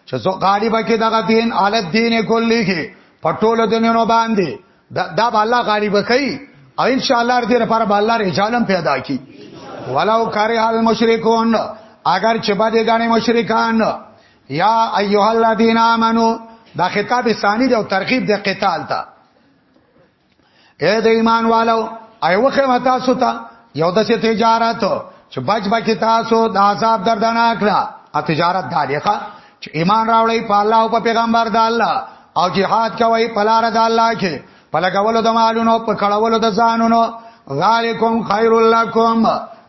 چې زو غالب کې دغه دین حالت دین کلی کې پټول دینونو باندې دا, دا به الله غالب کوي او ان شاء الله دې لپاره به الله رجالم پیدا کی ولو کاری حال مشرکون اگر چې باندې غني مشرکان یا ایها الذین آمنو دا خطاب ثانی دی او ترغیب د قتال ته اے د ایمان والو ایوخه متا سوتا یو د تجارت چې بچ بچ تاسو د عذاب دردناک نه ا تجارت دالیخه چې ایمان راوړی په الله او په پیغمبر د الله او jihad کوي په لار د الله کې په لګولو د مالونو په کړولو د ځانونو ذالکم خیر لکم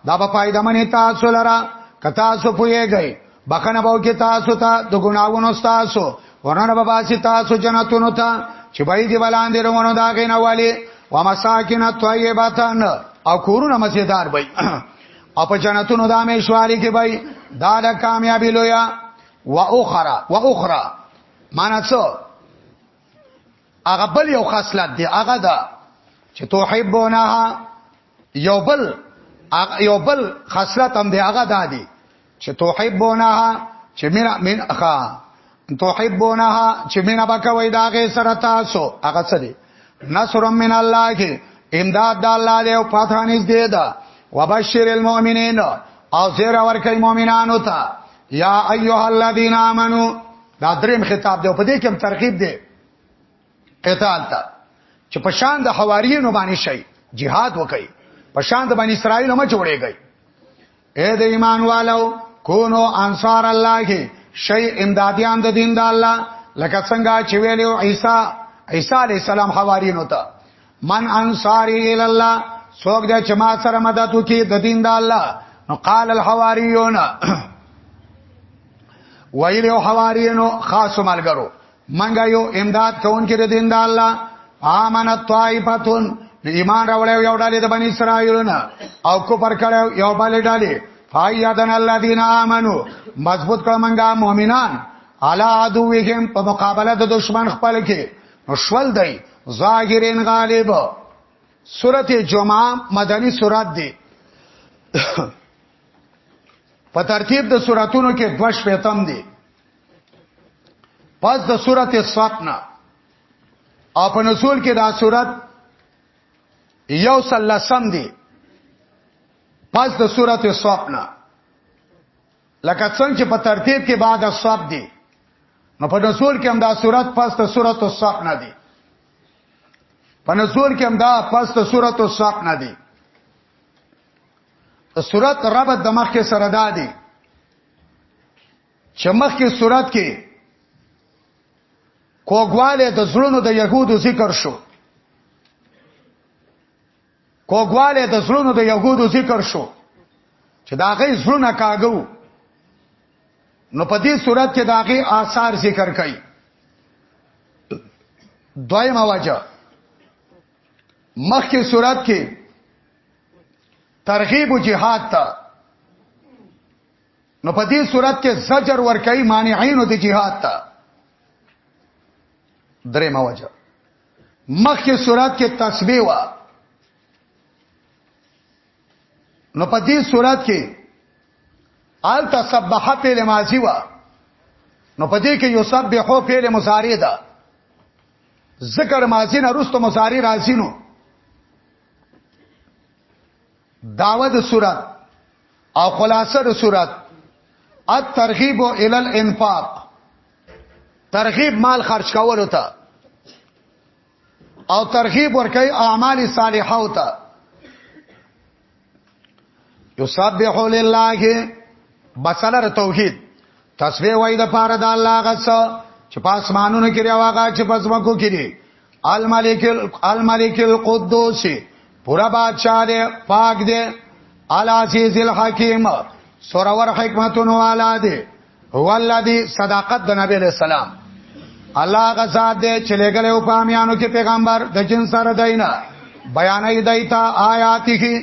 دا په پایده منی تاسو لرا کتا سو پویږئ بخنه باو کې تاسو ته د ګناوونو تاسو ورنه به باسي تاسو جنتونو ته چې بای دی بلاندې روانو دا غینه والی و مساکن طیبتان او کورونه مزیدار بای او په جنتونو د همیشوالي کې بای دا د کامیابی لویا و اخرى و اخرى معنا څه هغه بل یو خاصلت دی هغه دا چې توحبونها یو بل یو بل خاصلت هم دی هغه دادی چې توحبونها چې مینا مین اخا توحبونها چې مینا بکوي داغه سره تاسو هغه څه دی نصر من الله کې امداد د الله دی او پاتانیز دی دا وبشر المؤمنین او زیر ورکړي مؤمنانو ته یا ایها الذین آمنو دا دریم خطاب دی په دې کې هم ترغیب دی قتال ته چې په شان د حواریینو باندې شي jihad وکړي په شان د بنی اسرائیل هم جوړيږي اے د ایمان والو کونو انصار الله کې شي امدادیان د دین د الله لکه څنګه چې ویلو عیسی عیسی علی السلام حواریینو ته من انصاری الی الله څوک د چې ما سره مدد وکي د دین د الله نو قال الحواریون ویلو حواریینو خاص ملګرو منګه یو امداد کوونکې د دین د الله امن طائفتون نو ایمان راوړی یو ډلې د بنی اسرائیل نه او کو پر کړه یو بل ډلې فایدن الذین آمنو مضبوط کړه منګه مؤمنان علا عدوهم په مقابله د دشمن خپل کې نو شول دی ظاهرین غالب سورته جمعه مدنی سورات دی په ترتیب د سوراتونو کې دوش پیتم دی پس د سورته صفنا او په نزول کې دا سورته یو سلسم دی پس د سورته صفنا لکه څنګه چې په ترتیب کې بعد الصف دی نو په نزول کې هم دا سورته پس د سورته صفنا دی په نزول کې هم دا پس د سورته صفنا دی د سورته رب د مخ کې سره دا دی چې مخکې صورت کې کوګواله د زړونو د يهودو ذکر شو کوګواله د زړونو د يهودو ذکر شو چې دا غي زړونه کاګو نو په دې صورت کې دا غي آثار ذکر کړي دویمه وجه مخکې صورت کې ترغیب جهاد ته نو په دې صورت کې زجر ورکای مانعینو د جهاد ته درې موجه مخکې صورت کې تسبیح وا نو په دې صورت کې آل تسبح فعل ماضی وا نو په دې کې یسبحو فعل مضارع ده ذکر ماضی نه رستو مضارع راځي نو دعوه د صورت او خلاصه د صورت الترغیب الى الانفاق ترغیب مال خرج کولو ته او ترغیب ورکي اعمال صالحه او ته یسبح لله مسله د توحید تسبیح وای د پاره د الله غس چې پاسمانونو کې راوغه چې پسمکو کې دي الملک الملک القدوس پورا بادشاہ دې پاک دې العزیز الحکیم سورور حکمتونو والا دې هو الذی صداقت د نبی علیہ السلام الله غزاد دې چې لګلې او پامیانو کې پیغمبر د جن سره دینه بیانې دایته آیاته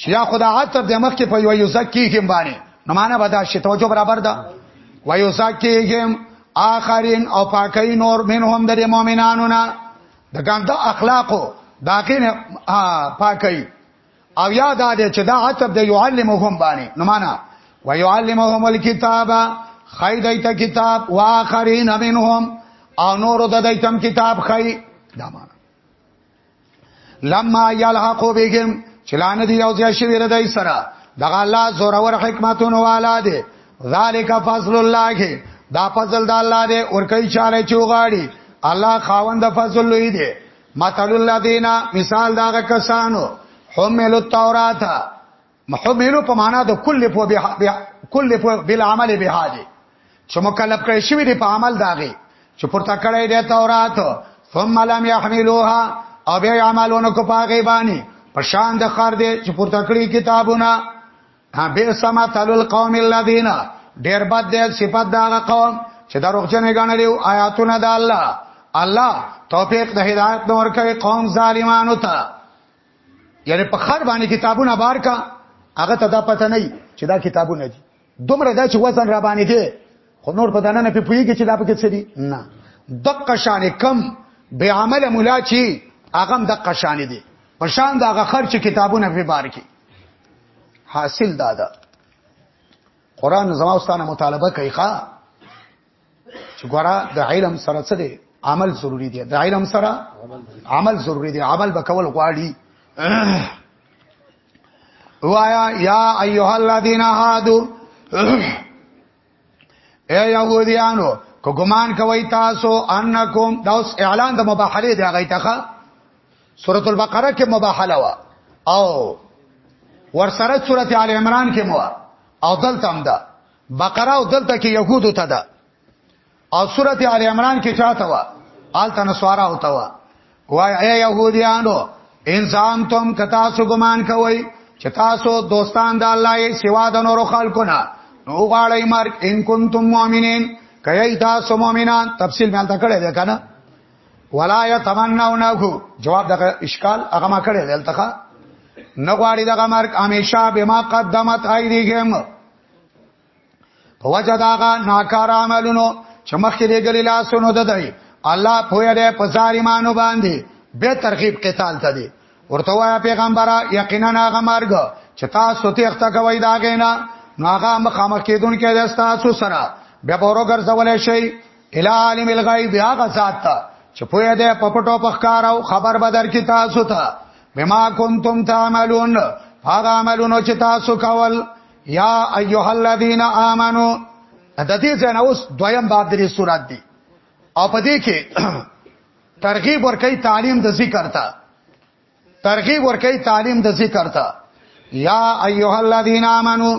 چې یا خدا عطف د مخ کې په یو یزکیهم باندې نو معنا به دا شی توجه برابر ده و یزکیهم آخرین او پاکی نور منهم د مؤمنانو نه د ګنده اخلاقو داکین پاکی او یا دا دې چې دا عطف د یعلمهم باندې نو معنا و یعلمهم الکتاب خی دایت کتاب و آخرین منهم او نور د دایتم کتاب خی دا معنا لما یلحقو بهم چلان دی یو ځای شوی ردی سره دغه الله زورور حکمتونو والا دی ذالک فضل الله دا فضل د الله دی اور کوي چاله چوغاړي الله خاوند فضل لوی دی مثال الذین مثال داغه کسانو حمل التوراتا محملو په معنا د کل په به کل په بل عمل به هاجه چې مکلف کړي شوی دی په عمل داغه چې پورته کړی دی تورات ثم لم يحملوها او بیا عملونه کو پاګې باندې په شان د خر دی چې پورته کړی کتابونه ها به سما تل القوم الذين ډیر بد دی صفات دا قوم چې دروغجن غنړي او آیاتونه د الله الله توفیق د هدایت نور کوي قوم ظالمانو ته یعنی په خر باندې کتابونه بار کا هغه ته دا پته نه چې دا کتابونه دي دومره دا چې وزن را باندې دی خو نور په دانه نه پیږي چې دا پکې څه دي نه دقه شان کم به عمل مولا چی هغه د قشان دي په شان د هغه خرچ کتابونه په بار کې حاصل دادا قران زما واستانه مطالبه کوي ښا چې ګورا د علم سره څه دی عمل ضروری دی د علم سره عمل ضروری دی عمل به کول غواړي وایا یا ایها الذین هادو اے یهودیانو کو ګمان کوي تاسو انکم دا اوس اعلان د مباحله دی هغه ته سورۃ البقره کې مباحله وا او ورسره سورۃ آل عمران کې مو او دلته هم ده بقره او دلته کې يهودو ته ده او سورته ال عمران کې چاته وا آل تنسوارا ہوتا وا وای اے يهوديانو انسان تم کتا سو ګمان کوي چې تاسو دوستان د الله یې سوا د نورو خلکو نه نو غاړی مرګ ان کنتم مؤمنین کای تاسو مؤمنان تفصیل مال تکړه ده کنه ولا یتمنونه جواب د اشکال هغه ما کړی دلته نه غواړي دغه مرګ همیشه بما قدمت ایدیهم په وجه داغه ناکار عملونو چې مخکې لګلې لاسونو د دی الله پوهه ده په ظالمانو باندې به ترغیب قتال ته دی ورته وایا پیغمبره یقینا هغه مرګ چې تاسو ته اخته کوي دا غینا نو هغه مخامخ کېدون کې د تاسو سره بیا پورو ګرځول شي الی عالم الغیب هغه ذات ته چې پوهه ده په پټو په ښکار او خبر بدر کې تاسو ته بما کنتم تعملون هغه عملونه چې تاسو کول یا ایها الذین آمنو د دې ځای نه اوس دویم باب د سورات دی او په دې کې ترغیب ورکړي تعلیم د ذکر ته ترغیب ورکړي تعلیم د ذکر ته یا ایها الذین آمنو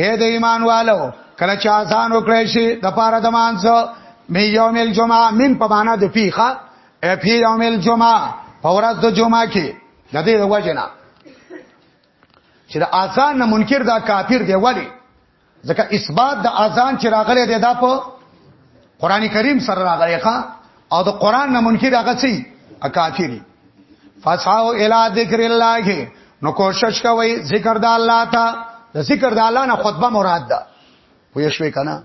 اے د ایمان والو کله چې آسان وکړی شي د پاره د مانځه می یوم الجمعه من په معنا د پیخه افی یوم الجمعه په ورځ د جمعه کې د دې وجنه چې د اذان نه منکر دا کافر دی ولی ځکه اثبات د اذان چې راغلی دی دا په قران کریم سره راغلی ښا او د قران نه منکر هغه څه کافری فسعوا الى ذکر الله نو کوشش کوي ذکر د الله ته د ذکر د الله نه خطبه مراد ده پوه شوې کنه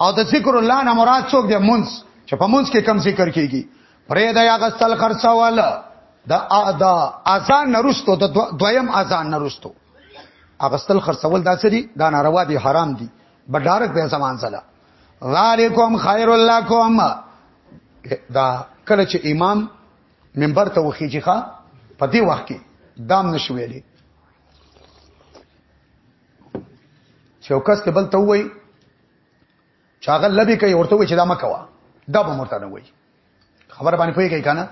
او د ذکر الله نه مراد څوک دی منځ چې په منځ کې کم ذکر کیږي پرې د یغسل خرڅول د د اذان نرستو د دویم اذان نرستو اغسل خرڅول دا سری دا ناروا دي حرام دي بډارک به زمان زلا ذالکم خیر لکم دا کله چې امام منبر ته وخیږي ښا په دې وخت کې دام نشویلې چې وکاس ته بل ته وای چې هغه لبي کوي ورته وي چې دا مکوا دا به مرته نه وي خبر باندې پوي کوي کنه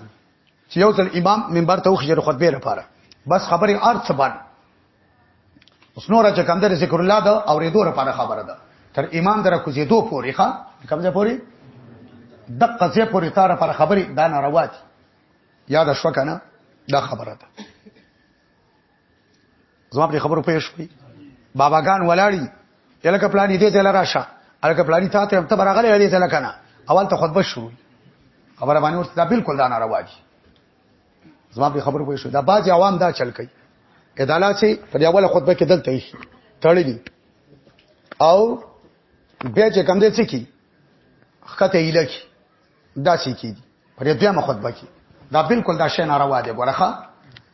چې یو ځل امام منبر ته وخجر خطبه لپاره بس خبرې ارڅ باندې اوس نور چې کوم در ذکر الله دا اورېدو لپاره خبره ده تر امام در کوزیدو پورې ښا کوم ځای پورې د قضیه پورې تار پر خبرې دا ناروا دي یاد شو کنه دا خبره ده زما په خبرو پېښ وي باباګان ولاړی یلکه پلان دې ته لراشه الکه پلان ته ته ته برغله دې ته لکنه اول ته خطبه شروع خبره باندې ورته بالکل دا ناروا دي زما په خبرو پېښ دا باز عوام دا چل کوي اداله چې په اوله خطبه کې دلته یې تړلې او بیا چې کم دې څه کی خکته یې لکی دا څه کیږي پر دې دویمه خطبه کې دا بالکل دا شی ناروا دی ګورخه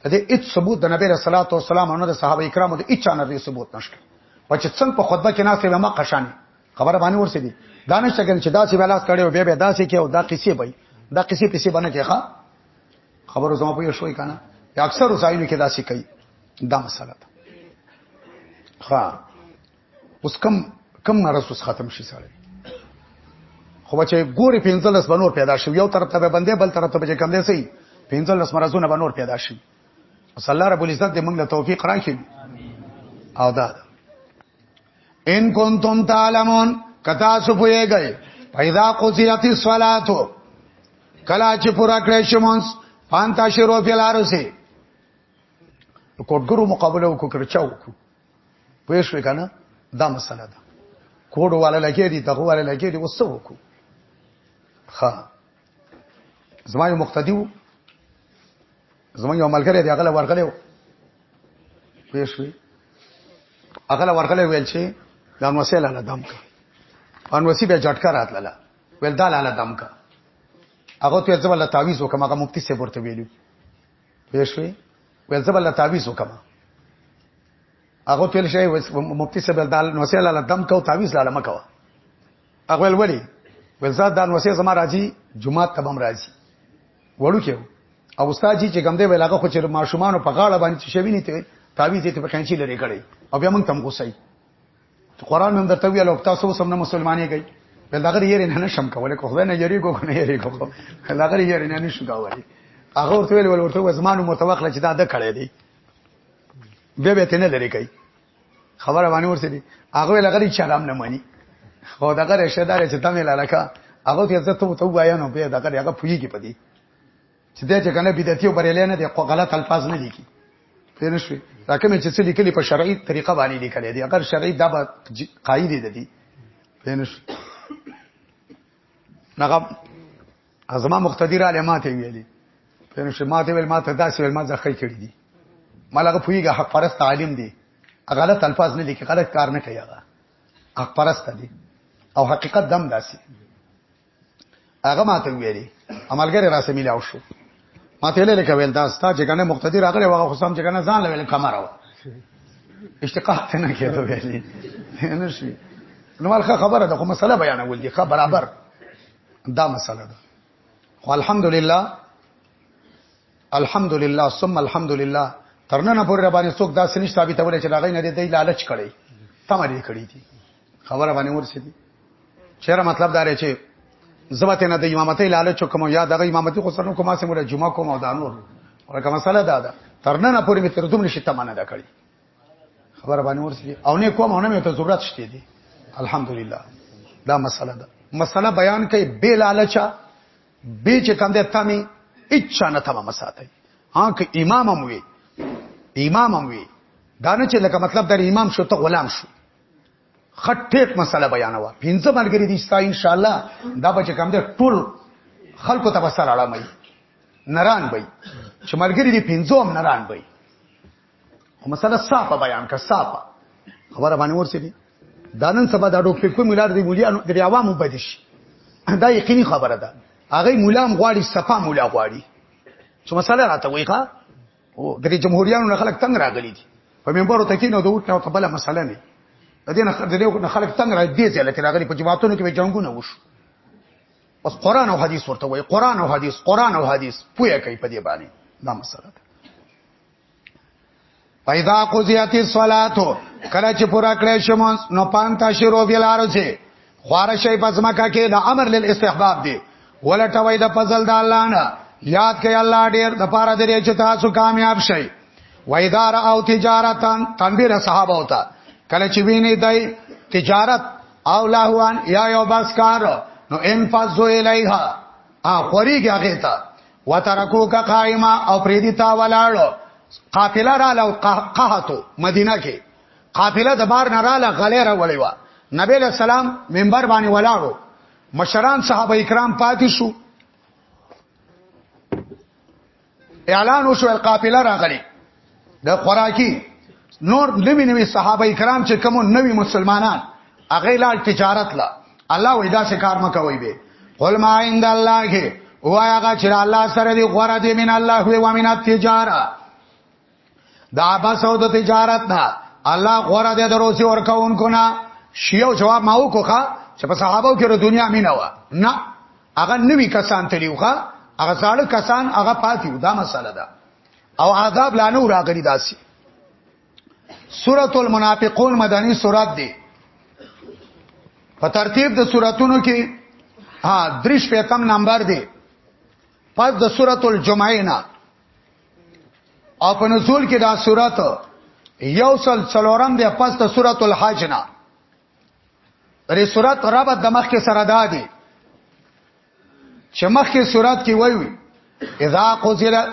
د دې هیڅ ثبوت د نبی رسول الله صلی الله علیه وسلم صحابه کرامو د هیڅ نه ثبوت نشته و چې څنګه په خطبه کې ناسې ما قشان خبره باندې ورسې دي دا نشته چې دا چې بلاس کړي او به به دا چې کې او دا قصې وي دا قصې پسې باندې کې ښا خبرو زما په یو شوي کنه اکثر وسایلو کې دا څه کوي دا مسله ده ها اوس کم کم مرز اوس ختم شي سړی خو بچي ګوري پنځلس بنور پیدا شي یو طرف ته به بندې بل طرف ته به کم دی سي پنځلس مرزونه بنور پیدا شي صلی الله رب العزت دې موږ له توفیق راکړي او دا ان کنتم تعلمون کتا سو پوي گئے پیدا قضیت الصلات کلا چې پورا کړې شمونس پانتا شروع په لارو سي کوټګرو مقابله وکړو چاو کو پوه شو کنه دا مسله ده کوډ والا لګې دي دغه والا لګې دي وسو وکړو ها زما یو مقتدی وو زما یو ملګری دی هغه ورغلی وو پوه شو هغه ورغلی ویل چې دا نو سیل نه دم کا ان وسی به جټکا راتله ویل دا لاله دم کا هغه ته ځبل تعویز وکم هغه مفتی سي ورته ویلو پوه شوي ویل زه بل تعویز وکم هغه تل شي مفتی صاحب دال نو سه لاله دم کو تعویز لاله مکو هغه ول وړي ول زاد دال نو سه زما راځي جمعه تبم راځي وړو کېو او استاد جی چې ګمده ویل هغه خو چې ماشومان په غاړه باندې شوی نه ته تعویز ته په کانچی لري کړي او بیا موږ تم غوسه قرآن هم درته ویل او تاسو سم نه مسلمانې گئی بل دغه یې نه نشم کولای کو خدای نه یری کو نه یری کو دغه یې نه نشو کولای هغه ورته ویل ورته وزمانو متوقله چې دا د کړې دی به به تنه لري کوي خبره باندې ورته دي هغه لغري چلام نه مانی خو دا غره شدار چې تمه لاله کا هغه ته زه ته وایانو به دا غره هغه پویږي پدی چې دې چې کنه بدعتي او بریلی نه دی خو غلط الفاظ نه لیکي پیر شوي دا کوم چې څه لیکلي په شرعي طریقه باندې لیکل دي اگر شرعي دا به قاعده ده دي پیر شوي نغه ازما مقتدر علامات ویلي پیر شوي ماته ویل ماته داسې ویل ما ځخې کړی دي ملګه پویګه حق پرست عالم دي غلط الفاظ نه لیکي غلط کار نه کوي هغه حق پرست دي او حقیقت دم داسي هغه ماته ویلي عملګری را سمې لاو شو ماته له لکه ویل دا ستا چې کنه مقتدی راغلی وغه خو سم چې کنه ځان لویل کمر و اشتقاق ته نه کېدو ویلي نه شي نو مالخه خبره ده خو مسله بیانول دي خبر برابر دا مسله ده خو الحمدلله الحمدلله ثم الحمدلله ترنه نه پورې باندې څوک دا سنش ثابتول چې راغی نه دی لالچ کړي تمرې کړی دي خبره باندې ورسېدي چیرې مطلب دا رې چې زبته نه د امامتۍ لاله چوکم یا دغه امامتي خو سره کومه سمره جمعه کوم او دانور ورکه مسله دا ده ترنه پورې مې تر دوم نشي تمنه دا کړی خبر باندې ورسې او نه کوم نه مې ته ضرورت شته دي الحمدلله دا مسله ده مسله بیان کوي بے لالچا بے چې کم ده تمي اچا نه تمه مساتای ها که امام هم وي امام هم وي دا نه چې لکه مطلب در امام شو ته غلام شو خټیک مسله بیانوا پنځه ملګری دي ستا ان شاء الله دا به کوم دې ټول خلکو ته بسر اړمای نران وي چې ملګری دي پنځه هم نران وي خو مسله صافه بیان کا صافه خبره باندې ورسې دي دانن سبا دا ډوک په کوم ملار دی مولیا د عوامو بدیش دا یقیني خبره ده هغه مولام غواړي صفه مولا غواړي چې مسله راته وایي ښا او د جمهوریتانو نه خلک تنگ راغلي دي په منبرو ته کینو دوت نه بل مسله نه د دې نه خلک د دې نه خلک تنگ راځي دې ځل کې راغلي په جماعتونو کې به جنگونه وشو اوس قران او حدیث ورته وایي قران او حدیث قران او حدیث پوهه کوي په دې باندې دا مسله ده پیدا قضیت الصلاه کله چې پورا کړې شمس نو پانتا شروع بلارو چې خوار شي پزماکه کې د امر للاستحباب دی ولټوي د فضل د الله نه یاد کړئ الله ډیر د پاره درې چې تاسو کامیاب شئ و اداره او تجارتان تنبیر صحابه وتا کله چې ویني دای تجارت او لاهوان یا یو بس کار نو انفذو الیها ا خوریږي هغه ته وترکو کا قائما او پریدی تا ولاړو قافله را لو قحطو مدینه کې قافله د بار نه رااله غلې راولې و نبی له سلام منبر باندې ولاړو مشران صحابه کرام پاتې شو اعلان وشو القافله راغلي د خوراکي نور نوی نوی صحابه کرام چې کوم نوی مسلمانان هغه لال تجارت لا الله وېدا سه کار مکوي به قل ما عند الله کې وای هغه چې الله سره دی غوړه دی من الله هو و من التجاره دا عباس او د تجارت نه الله غره د دروسی ورکوونکو نه شیو جواب ما وکوخه چې په صحابه کې د دنیا مینه و نه هغه نوی کسان تلیوخه هغه ساړه کسان هغه پاتیو دا مسله ده او عذاب لانو راغلی داسي سورۃ المنافقون مدنی سورۃ دی په ترتیب د سوراتونو کې ها درش پیتم نمبر دی پس د سورۃ الجمعه نه او په نزول کې دا صورت یو سل څلورم دی پس د سورۃ الحج نه پرې صورت ربط د مخ کې سره دادي چې مخ کې صورت کې وایي اذا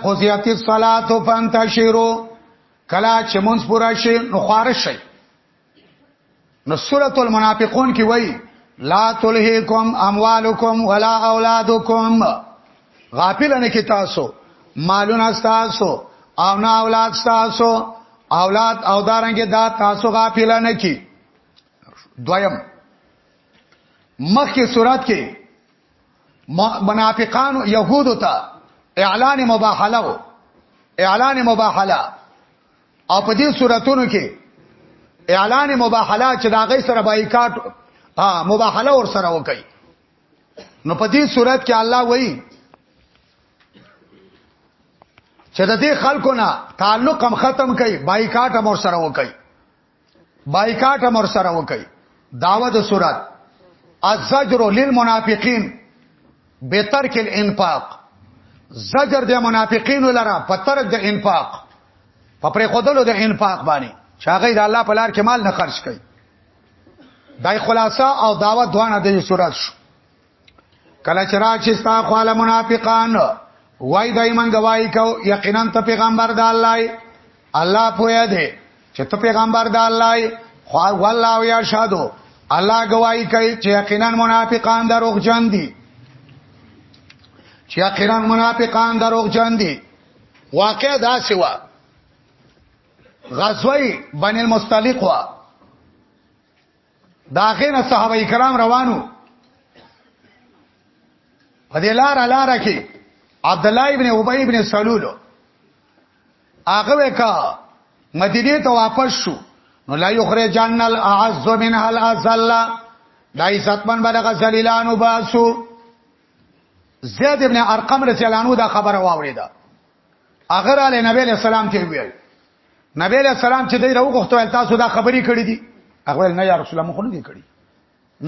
قضیت الصلاه فانتشروا کلا چې مونږ پورا شي نو خارج شي نو سورۃ المنافقون کې وایي لا تلهیکم اموالکم ولا اولادکم غافل نه کې تاسو مالونه تاسو او نه اولاد تاسو اولاد او دارنګ دا تاسو غافل نه کې دویم مخکې صورت کې منافقان يهودو ته اعلان مباحله اعلان مباحله او په دې صورتونو کې اعلان مباحله چې دا غي سره بایکاټ ها مباحله ور سره وکي نو په دې صورت کې الله وایي چې د دې خلکو نه تعلق هم ختم کړي بایکاټ هم ور سره وکي بایکاټ امر سره وکي داوه د صورت الزجر للمنافقین بترک الانفاق زجر د منافقین لره په ترک د انفاق په پرې خودلو د انفاق باندې شاغې د الله په لار کې مال نه خرج کړي دای خلاصہ او داوا دوانه د صورت شو کله چې را چې ستا خواله منافقان وای دای من گواہی کو یقینا ته پیغمبر د الله الله پوهه دی چې ته پیغمبر د الله خو والله یا شادو الله گواہی کوي چې یقینا منافقان دروغ جن دي چې یقینا منافقان دروغ جن دي واقع دا سوا غزوی بن المستلق وا دا غینه صحابه کرام روانو په دې لار لار کې عبد الله ابن ابي ابن سلول هغه وکا مدینه ته واپس شو نو لا یخرجن الاعز منها الاذل دا عزتمن بدغه ذلیلانو باسو زید ابن ارقم رضی الله عنه دا خبره واوریده اگر علی نبی علیہ السلام ته ویل نبی له سلام چې دی راوغوښتو تاسو دا خبرې کړې دي هغه نه یا رسول الله مخ نه کړی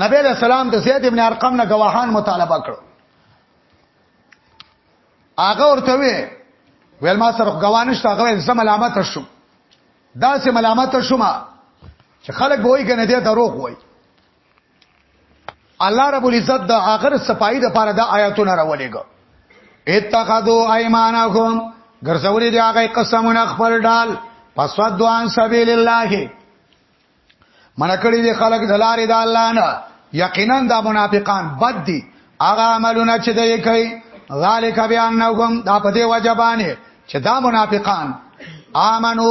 نبی له سلام د زید ابن ارقم نه گواهان مطالبه کړو هغه ورته وی ویل ما سره غوانش تا غوې زم ملامت شوم دا سه ملامت شوم چې خلک وای کنه دې دروغ وای الله رب العزت د اخر صفای د پاره د آیاتونه راولېګو اتخذوا ايمانكم ګرځولې دی هغه قسمونه خپل ډال پسواد دوان سبیل الله منکړې دي خلک دلارې د الله نه یقینا د منافقان بد دي هغه عملونه چې دوی کوي ذالک بیانهم دا په دې وجبانه چې دا منافقان امنو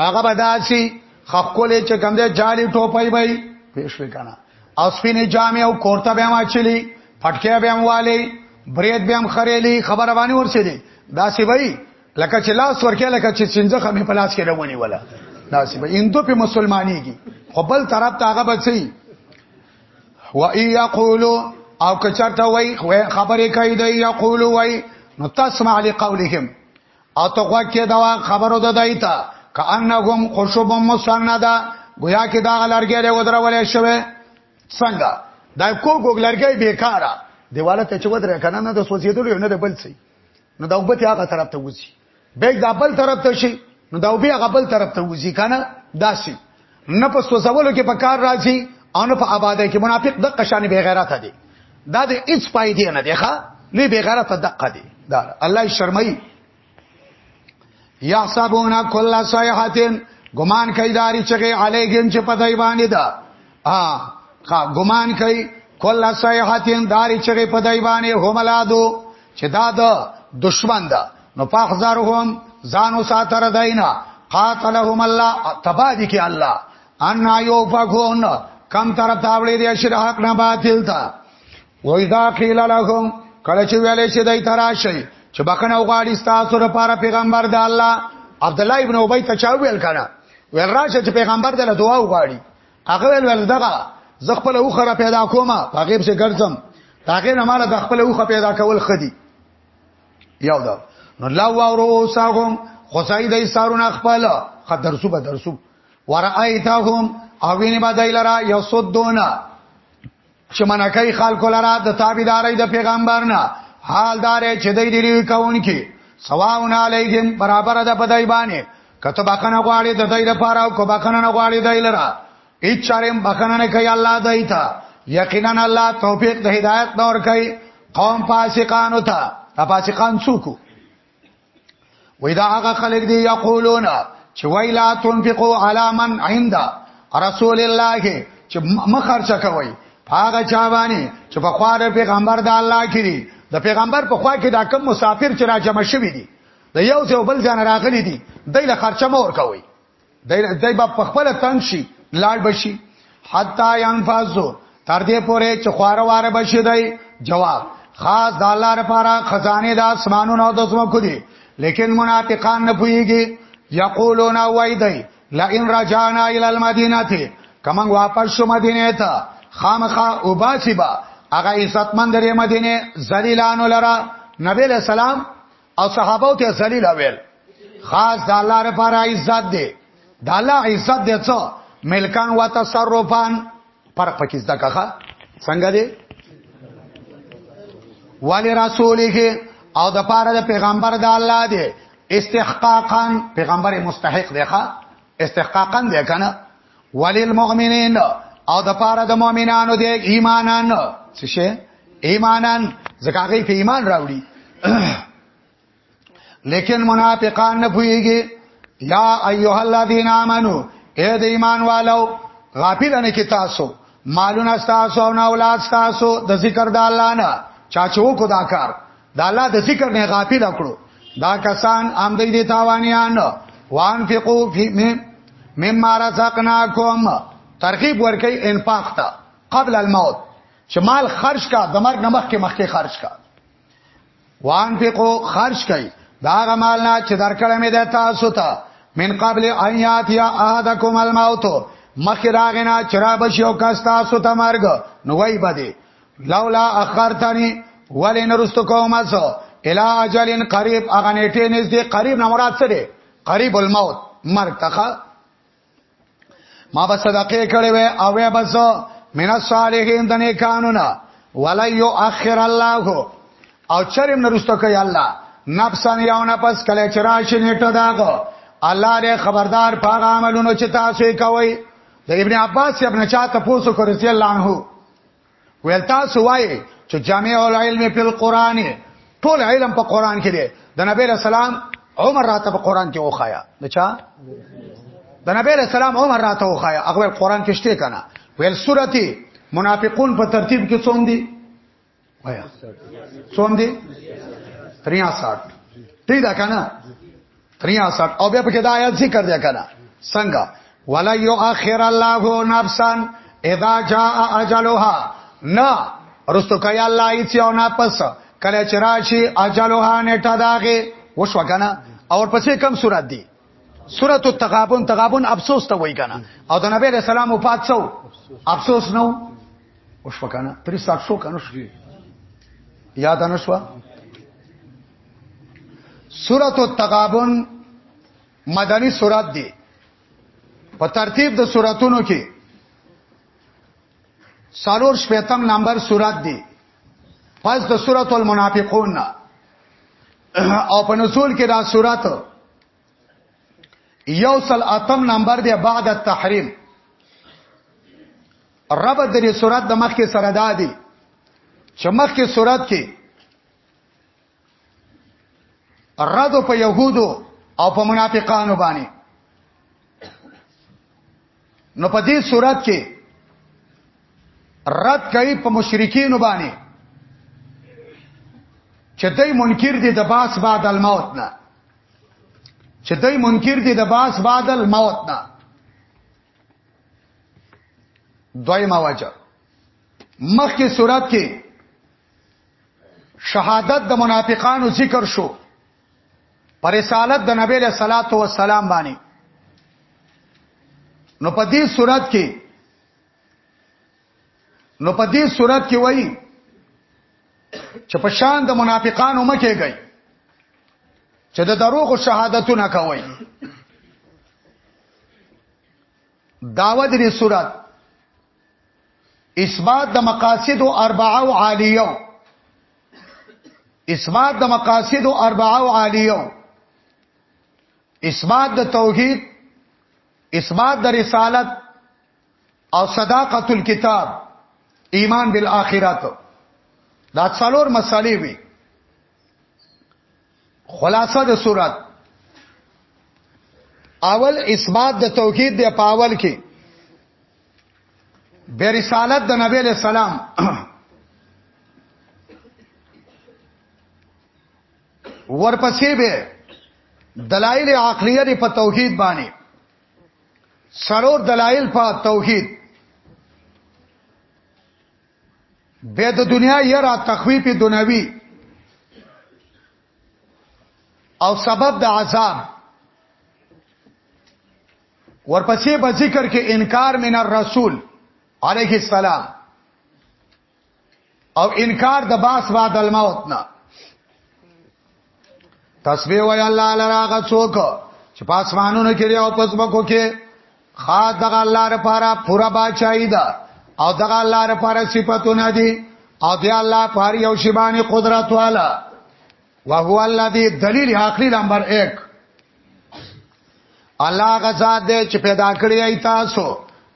هغه بداسي خخولې چې کوم دې جالي ټوپای وای پیش وکنه او سپینې جامې او کورته به واچلی پټکې به والی برید به هم خریلی خبر باندې ورسې دي دا سی وای لکه چې لاس ورکه لکه چې سنځه خمه په لاس کې رواني ولا دا سی وای اندو په مسلمانېږي خو بل طرف ته هغه بچي و ای یقولو او کچرته وای خبرې کوي دی یقولو وای نو تسمع لقولهم او ته خو کې دا خبرو د دایتا کانهم خشب مسنده گویا کې دا لرګي له ودرولې شوی څنګه دا کو کو لرګي بیکاره دیواله ته چې ودرې کنه نه د سوځیدل نه د بل څه نو دا وبته هغه طرف ته وځي بیگ دا بل طرف ته شي نو دا وبیا هغه بل طرف ته وځي کنه داسي نه په سوزولو کې په کار راځي او نه په آباده کې منافق د قشان به غیرت دی دا د هیڅ فائدې نه دی ښا لوی به غیرت دقه دی دا الله شرمای یحسبون کل صیحتن ګمان کوي داری چې علیګم چې په دای باندې دا ها ګمان کوي کل صیحتن داری چې په دای باندې هملادو چې دا د دشمن ده نو پاخزارهم ځانو ساتره داینا قاتلهم الله تبادی کې الله ان یو فقون کم تر تاوړې دې شر حق نه باطل تا و اذا قیل لهم کله چې ویلې شي دای تراشي چې بکنه وغاړي تاسو لپاره پیغمبر د الله عبد الله ابن ابي ته چا ویل کنه ویل راشه چې پیغمبر دله دعا وغاړي هغه ویل ول دغه زه خپل اوخره پیدا کوم هغه به ګرځم هغه نه مال د خپل اوخه پیدا کول خدي یو دا نو لا وورو ساهم خدای دې سارونه خپل خدرسو به درسو ورایتهم او ویني بدایلرا یسدونا چې منکای خلکو لرا د تابعداري د پیغمبر نه حال دار چې دای دی لوي کون کې سواون علیهم برابر ده په دای باندې کته بخنه غواړي د دای لپاره او کو بخنه نه غواړي دای لرا هیڅ چارم بخنه نه کوي الله دای ته یقینا الله توفیق د هدایت نور کوي قوم فاسقان وتا فاسقان څوک وای دا هغه خلک دی یقولون چې وای لا تنفقوا علی من عند رسول الله چې مخرچ کوي هغه چا باندې چې په خوا د پیغمبر د الله کې دي د پیغمبر په خوا کې دا کم مسافر چې راجمع شوي دي د یو ځو بل ځان راغلي دي دای له خرچه مور کوي دای دای با په خپل تنگ شي لاړ بشي حتا ينفذو تر دې پورې چې خواره واره بشي دای جواب خاص د الله لپاره خزانه د اسمانونو او د زمکو دي لیکن منافقان نه پويږي یقولون وایدای لئن رجعنا الى المدینه کمن واپس شو مدینه ته خامخا وباسبا هغه عزتمند لري مدینه ذلیلان لرا نبی له سلام او صحابه ته ذلیل ویل خاص د الله لپاره عزت دی د الله عزت دی څو ملکان و تصرفان فرق پکې زده کخه څنګه دی ولی رسوله او د پاره د پیغمبر د الله دی استحقاقا پیغمبر مستحق دی ښا استحقاقا دی کنه وللمؤمنین او د پاره د مؤمنانو د ایمانان څه شي ایمانان ځکه هغه په ایمان راوړي لیکن منافقان نه پويږي یا ایها الذین آمنو اے د ایمان والو غافل نه کی تاسو مالونه تاسو او اولاد تاسو د ذکر د الله نه چا چوکو دا کار د الله د ذکر نه غافل کړو دا کسان ام دې دي تاوانيان وانفقوا فی مما رزقناکم ترغیب ورکي انفاق ته قبل الموت چې مال خرج کا د مرګ نمخ کې مخکې خرج کا وانفقوا خرج کړي دا غمال نه چې درکړې مې د تاسو ته من قبل ایات یا احدکم الموت مخکې راغنا چرابشیو کستا سو ته مرګ نو وای بده لولا اخرتنی ولی نرستو کوم اسو الا اجلن قریب اغه نیټه نږدې قریب نه مراد څه دی قریب الموت مرګ تخه ما به صدقه کړې وې او وې بس من الصالحین د نه قانونا ولا یؤخر الله او چرم نرسته کوي الله نفسان یو نه پس کله چرایش نیټه داغو الله دې خبردار پاغه عملونو چې تاسو کوي د ابن عباس ابن چا ته پوسو کړی الله عنه ویل تاسو وایي چې جامع العلم په القرآن ټول علم په قرآن کې دی د نبی له سلام عمر راته په قرآن کې وخایا د چا د نبی له سلام عمر راته وخایا هغه قرآن کې شته کنه ویل سورتي منافقون په ترتیب کې څوم دي وایا څوم دي 63 دی دا کنه 63 او بیا په کې دا آیات ذکر دی کنه څنګه ولا یؤخر الله نفسا اذا جاء اجلها نا رستو کوي الله ایڅ او نه پس کله چې راشي اجلها نیټه داغه وشو کنه اور پسې کم صورت دی سورۃ التغابن تغابن افسوس ته وای کنه او د نبی رسول الله وفات سو افسوس نو وشو کنه پرې سات شو کنه شو یاد نه شو سورۃ التغابن مدنی سورۃ دی په ترتیب د سوراتونو کې سالور شپیتم نمبر سورات دی پس د سورۃ المنافقون نه او په نزول کې دا سورات یو سل اتم نمبر دی بعد التحریم رب د دې سورات د مخ کې سره دادی چې مخ کې سورات کې رد په يهودو او په منافقانو باندې نو په دې صورت کې رد کوي په مشرکین باندې چې دوی منکر دي د باس بعد الموت نه چې دوی منکر دي د باس بعد الموت نه دویمه وجه مخکې صورت کې شهادت د منافقانو ذکر شو پر رسالت د نبی له صلوات و سلام باندې نو په دې صورت کې نو په دې صورت کې وایي چې په شان د منافقانو مکه گئی چې د دروغ شهادتونه کوي داوه دې صورت اثبات د مقاصد او اربعه او عالیه اثبات د مقاصد او اربعه او عالیه اثبات د توحید اثبات د رسالت او صداقت الكتاب ایمان بالآخرت دا څلور مسالې وي خلاصه د صورت اول اثبات د توحید د پاول کې به رسالت د نبی له سلام ورپسې به دلایل عقلیه دی په توحید باندې سرور دلایل په توحید به د دنیا یرا تخویف دنیوی او سبب د عذاب ورپسې به ذکر کې انکار من الرسول علیه السلام او انکار د باس بعد الموت نه تسبیح وای الله لراغه څوک چې پاسمانونو کې او پسمکو کې خاص دغه الله لپاره پورا بچای دا او دغه الله لپاره صفاتونه دي او دی الله پاری یو شی باندې قدرت والا وهو الذی دلیل عقلی نمبر 1 الله غزا دې چې پیدا کړی ای تاسو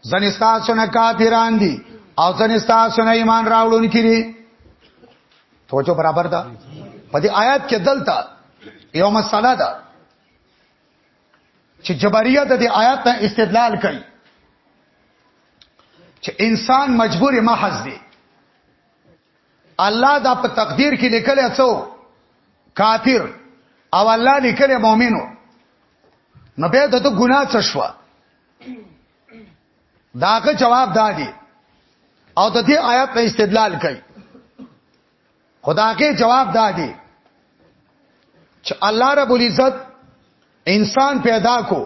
زنستا سن کافران دي او زنستا سن ایمان راوړون کړي توجه برابر ده په دې آیات کې دلته یو مسله ده چې جبریه د دې آیات نه استدلال کوي چې انسان مجبور محض دی الله دا په تقدیر کې لیکل اڅو کافر او الله لیکل مؤمنو نو به د ګناه څه شوه داغه جواب دادی او د دې آیات په استدلال کوي خداګه جواب دادی چې الله رب العزت انسان پیدا کو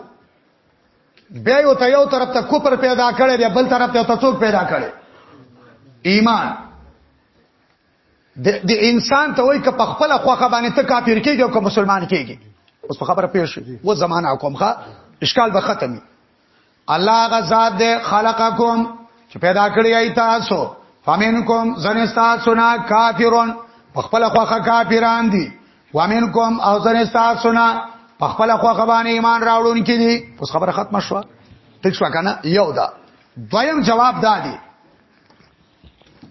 بیا یو ته یو طرف ته کوپر پیدا کړي دی بل طرف ته څوک پیدا کړي ایمان د انسان ته وای ک په خپل خوخه باندې ته کافر کیږي او ک مسلمان کیږي اوس په خبره پیښ شي و زمانہ کومخه اشکال به ختمي الله غزاد دې خلقکم چې پیدا کړی ای تاسو فمنکم زنستا سنا کافرون خپل خوخه کافران دي ومنکم او زنستا سنا خپل خوخه باندې ایمان راوړون کې دي اوس خبره ختمه شو ټیک شو کنه یو دا دویم جواب دادی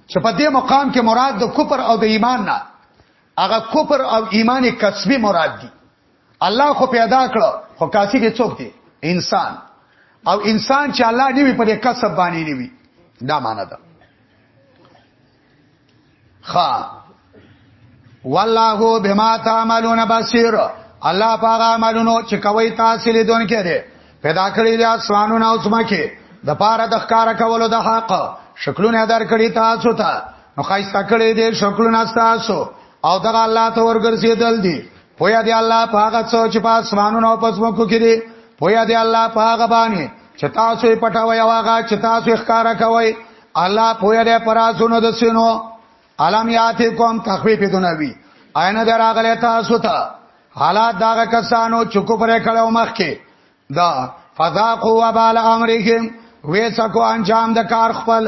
چې په دې مقام کې مراد د کفر او د ایمان نه هغه کفر او ایمان کسبی مراد دي الله خو پیدا کړ خو کاسي کې څوک دی انسان او انسان چې الله دی وي په کسب باندې دی وي دا معنا ده خا والله بما تعملون بصير الله پاک عملونو چې کوي تاسو لیدون کړي پیدا کړی له اسمانونو او سمکه د پاره د ښکارا کولو د حق شکلونه در کړی تاسو ته نو خایسته کړی دې شکلونه تاسو او دغه الله ته ورګرځیدل دي پویا دی الله پاګه څو چې په اسمانونو او پسمو کې دی پویا دی الله پاګه باندې چې تاسو یې پټوي او هغه چې تاسو یې ښکارا کوي الله پویا دی پرازونو د سینو علم یاتی کوم تخفیف دنوی عین دراغله تاسو ته حالات داګه کسانو چکو پرې کړو مخ کې دا فذاقوا وبال امرهم وې سکو انجام د کار خپل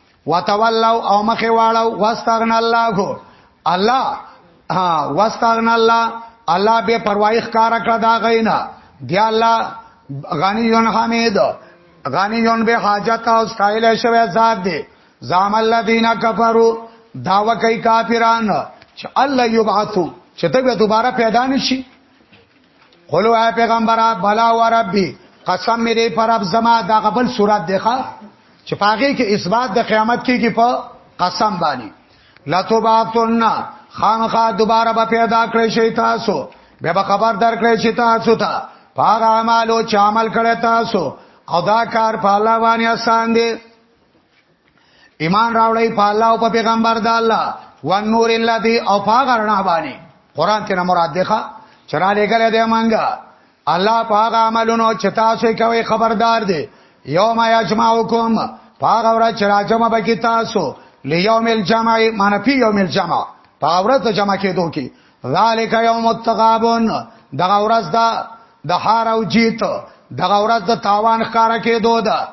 وتولوا او مخه واړو واستغنا الله الله ها واستغنا الله الله به پروايي ښکارا کړ دا غینا دی الله غنی یون حمید غنی یون به حاجت او استایل شوی ذات دی زام الذین کفروا داوا کوي کافران چې الله یبعثو چې ته به دوباره پیدا نشي قلو اے پیغمبره بلا و ربی قسم می دی پر رب زما دا غبل صورت دی ښا چې پاګه کې اثبات د قیامت کې کې په قسم باندې لتوباتن خامخا دوباره به پیدا کړی شي تاسو بیا به خبر در کړی شي تاسو ته پاګه اعمالو چې عمل کړی تاسو او دا کار په الله باندې آسان دی ایمان راوړی په الله او په پیغمبر د الله والنور الذي او پاغه رڼا باندې قران ته مراد ده چې را لګل دی مانګه الله پاغه عملونو چې تاسو کوي خبردار دی یوم یجمعکم پاغه ورځ چې راجمه به کی تاسو لیوم الجمع معنی فی یوم الجمع پاغه ورځ جمع کېدو کې ذالک یوم التغابن دغه ورځ دا د هار او جیت دغه ورځ د تاوان ښکارا کېدو ده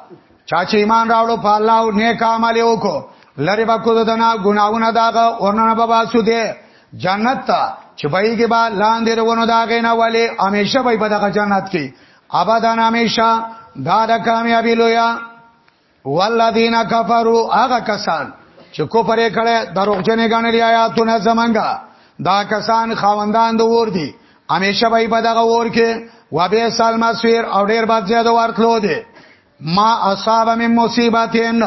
چا چې ایمان راوړو په الله او نیک عمل وکړو لری به کو دنا ګناونه داغه ورننه به باسو دې جنت ته چې بای کې با لاندې ورونو داغه نه والي همیشه به په دغه جنت کې ابدان همیشه دا د کامیابی لویا والذین کفروا هغه کسان چې کو پرې کړه دروغجنې غنلې آیاتونه زمنګا دا کسان خاوندان د ور دي همیشه به په دغه ور کې وبې سال مسیر او ډیر بد زیاده ورتلو دي ما اصاب من مصیبتین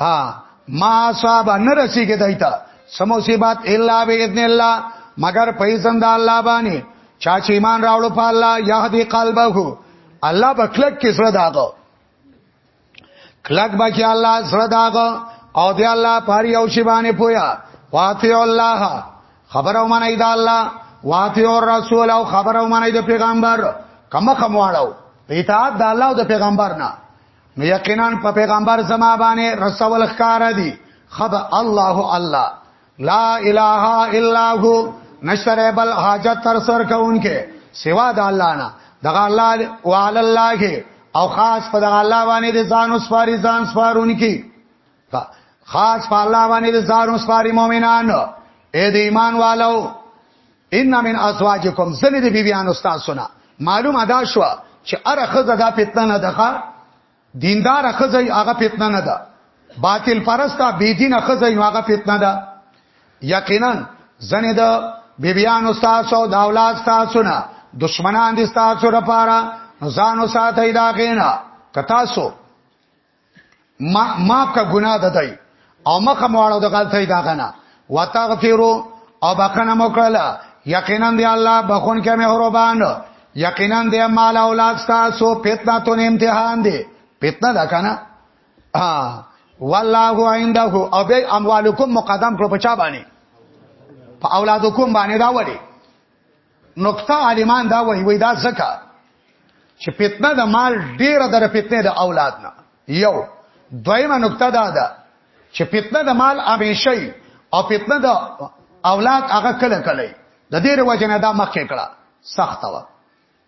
ها ما اصاب نه رسیږي دایته سموصیبات الا باذن الله مگر په اذن د الله باندې چا چې ایمان راوړو په الله یهدی قلبه الله بکلک کې سره داغو کلک بکی الله سره داغو او دی الله پاری او شی باندې پویا واطیع الله خبر او منای دا الله واتی او رسول او خبر او منای د پیغمبر کما خمواړو په اطاعت د الله او د پیغمبر نه نو یقینا په پیغمبر زما باندې رسول ښکار دي خب الله الله لا اله الا هو نشره بل حاجت تر سر کونکه سوا د الله نه دغه الله وعلى الله او خاص په دغه الله باندې ځان وسپاري ځان سپارونکي خاص په الله باندې د زارو سپاری مؤمنان اې د ایمان والو ان من ازواجکم زنه د بیبیان استاد سنا معلوم ادا شو چې اره خزه دا فتنه نه ده دیندار خزه هغه فتنه نه ده باطل پرستا بی دین خزه هغه فتنه ده یقینا زنه د بیبیان استاد سو دا اولاد استاد سنا دشمنان دي استاد سره پاره ځانو ساتي دا غینا کتا سو ما ما کا ګناه ده دی او مخه مواړو د غلطۍ دا غنه وتغفرو او بخنه مکړه یقینا دی الله بخون کې مهربان یقینا دی مال اولاد تاسو فتنه تون امتحان دی فتنه ده کنه ها والله عنده او به اموالکم مقدم کړو په چا باندې په اولادکم باندې دا وړي نقطه عالمان دا وایي وای دا زکه چې فتنه د مال ډیره در فتنه د اولاد نه یو دویمه نقطه دا ده چې فتنه د مال همیشه او فتنه د اولاد هغه کله کله د دې وجه نه دا مخکې کړه سخت و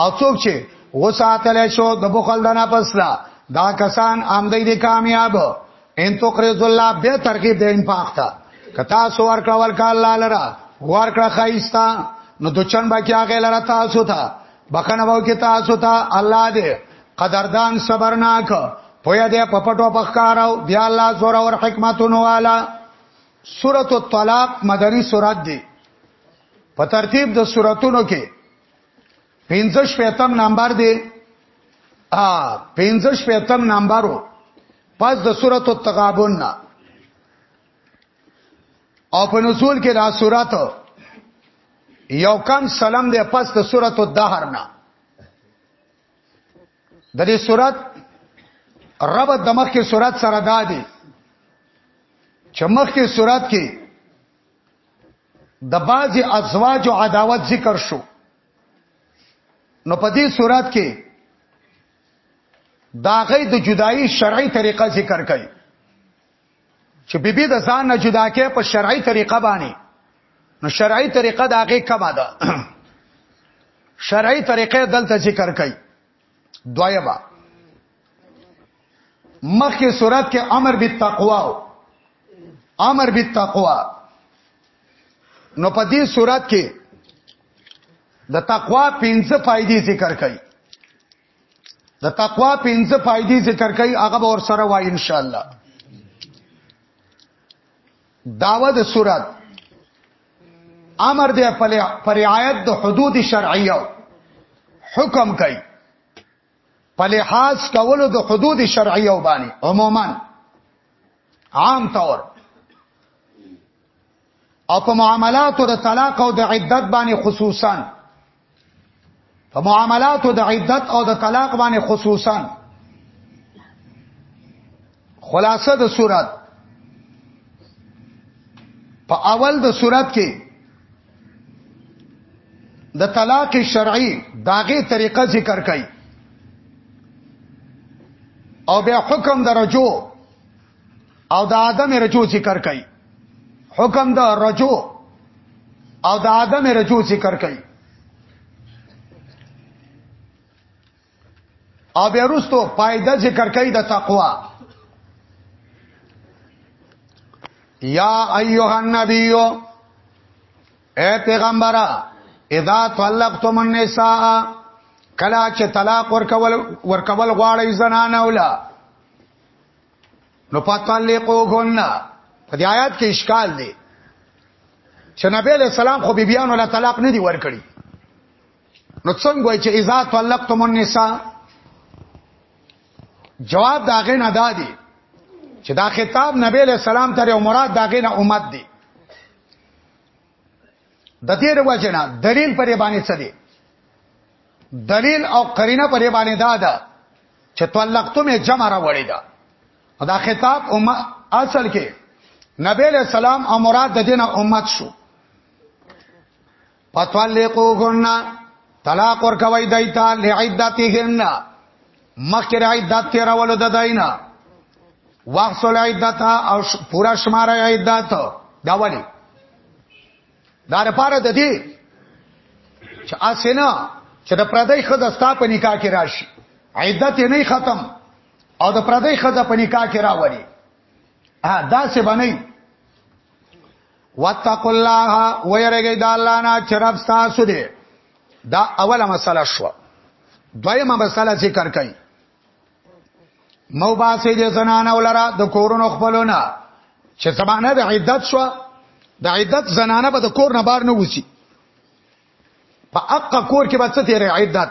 او څوک چې وساتل شو د بخل د نفس لا دا کسان آمدی دي کامیاب ان تو قرض الله به ترغیب د انفاق ته کتا سو ورکړه ورکړه الله لرا ورکړه خایستا نو دچن باقی هغه لرا تاسو ته بخنه وو کې تاسو ته الله دې قدردان صبرناک پویا دې پپټو پخکارو دی الله زور او حکمتونو والا سورۃ الطلاق مدنی سورۃ دی په ترتیب د سوراتونو کې پنځه شپیتم نمبر دی ا پنځه شپیتم نمبرو پس د سورۃ التغابن نه او په نزول کې دا سورۃ یو کم سلام دی پس د سورۃ الدهر نه د دې سورۃ رب د مخ کې سورۃ سره دادی چې مخ کې سورۃ کې د بعضی ازواج او عداوت ذکر شو نو په دې صورت کې دا غي د جدائی شرعي طریقه ذکر کړي چې بیبي د ځان نه جدا کې په شرعي طریقه باندې نو شرعي طریقه دا غي کما ده شرعي طریقه دلته ذکر کړي دویمه مخکې صورت کې امر بالتقوا امر بالتقوا نو په دې صورت کې د تقوا پنځه فائدې ذکر کړي د تقوا پنځه فائدې ذکر کړي هغه به ور سره وای ان شاء الله داوه د صورت امر دی پر رعایت د حدود شرعیه حکم کوي په لحاظ کولو د حدود شرعیه باندې عموما عام طور او په معاملاتو د طلاق او د عدت باندې خصوصا په معاملاتو د عدت او د طلاق باندې خصوصا خلاصه د صورت په اول د صورت کې د طلاق شرعي داغه طریقه ذکر کړي او بیا حکم درجو او د آدم رجو ذکر کوي حکم د رجو او د آدم رجو ذکر کوي او بیا وروسته پایده ذکر کوي د تقوا یا ایها النبی اے پیغمبره اذا طلقتم النساء کلا چې طلاق ورکول ورکول غواړی زنانه ولا نو پاتلقوهن په دې آیات کې اشکال دی چې نبی له سلام خو بیبيانو له طلاق نه دی ورکړي نو څنګه وای چې اذا طلقتم النساء جواب داغه نه دادی چې دا خطاب نبی له سلام ته او مراد داغه نه امت دی د دې وروجنه دلیل پرې باندې څه دی دلیل او قرینه پرې باندې دا ده چې طلقتم جمع را وړي دا دا خطاب ام اصل کې نبی له سلام او مراد د دینه امت شو پتوالقوهن طلاق ور کوي دایته لعدتهن مخکې عدت تیرولو د دینه واغسل عدت او پورا شمار عدت دا ولی دا لپاره د دې چې اسنه چې د پردی خدای ستا په نکاح کې راشي عدت نه ختم او د پردی خدای په نکاح کې راوړي ها دا څه باندې واتقوا الله ويرګي د الله نه چرپ تاسو دې دا اوله مسله شو دویمه مسله ذکر کړي مو باسي د زنانه ولرا د کورونو خپلونه چې زمانه د عدت شو د عدت زنانه به د کور نه بار نه وسی په اقا کور کې به څه تیرې عدت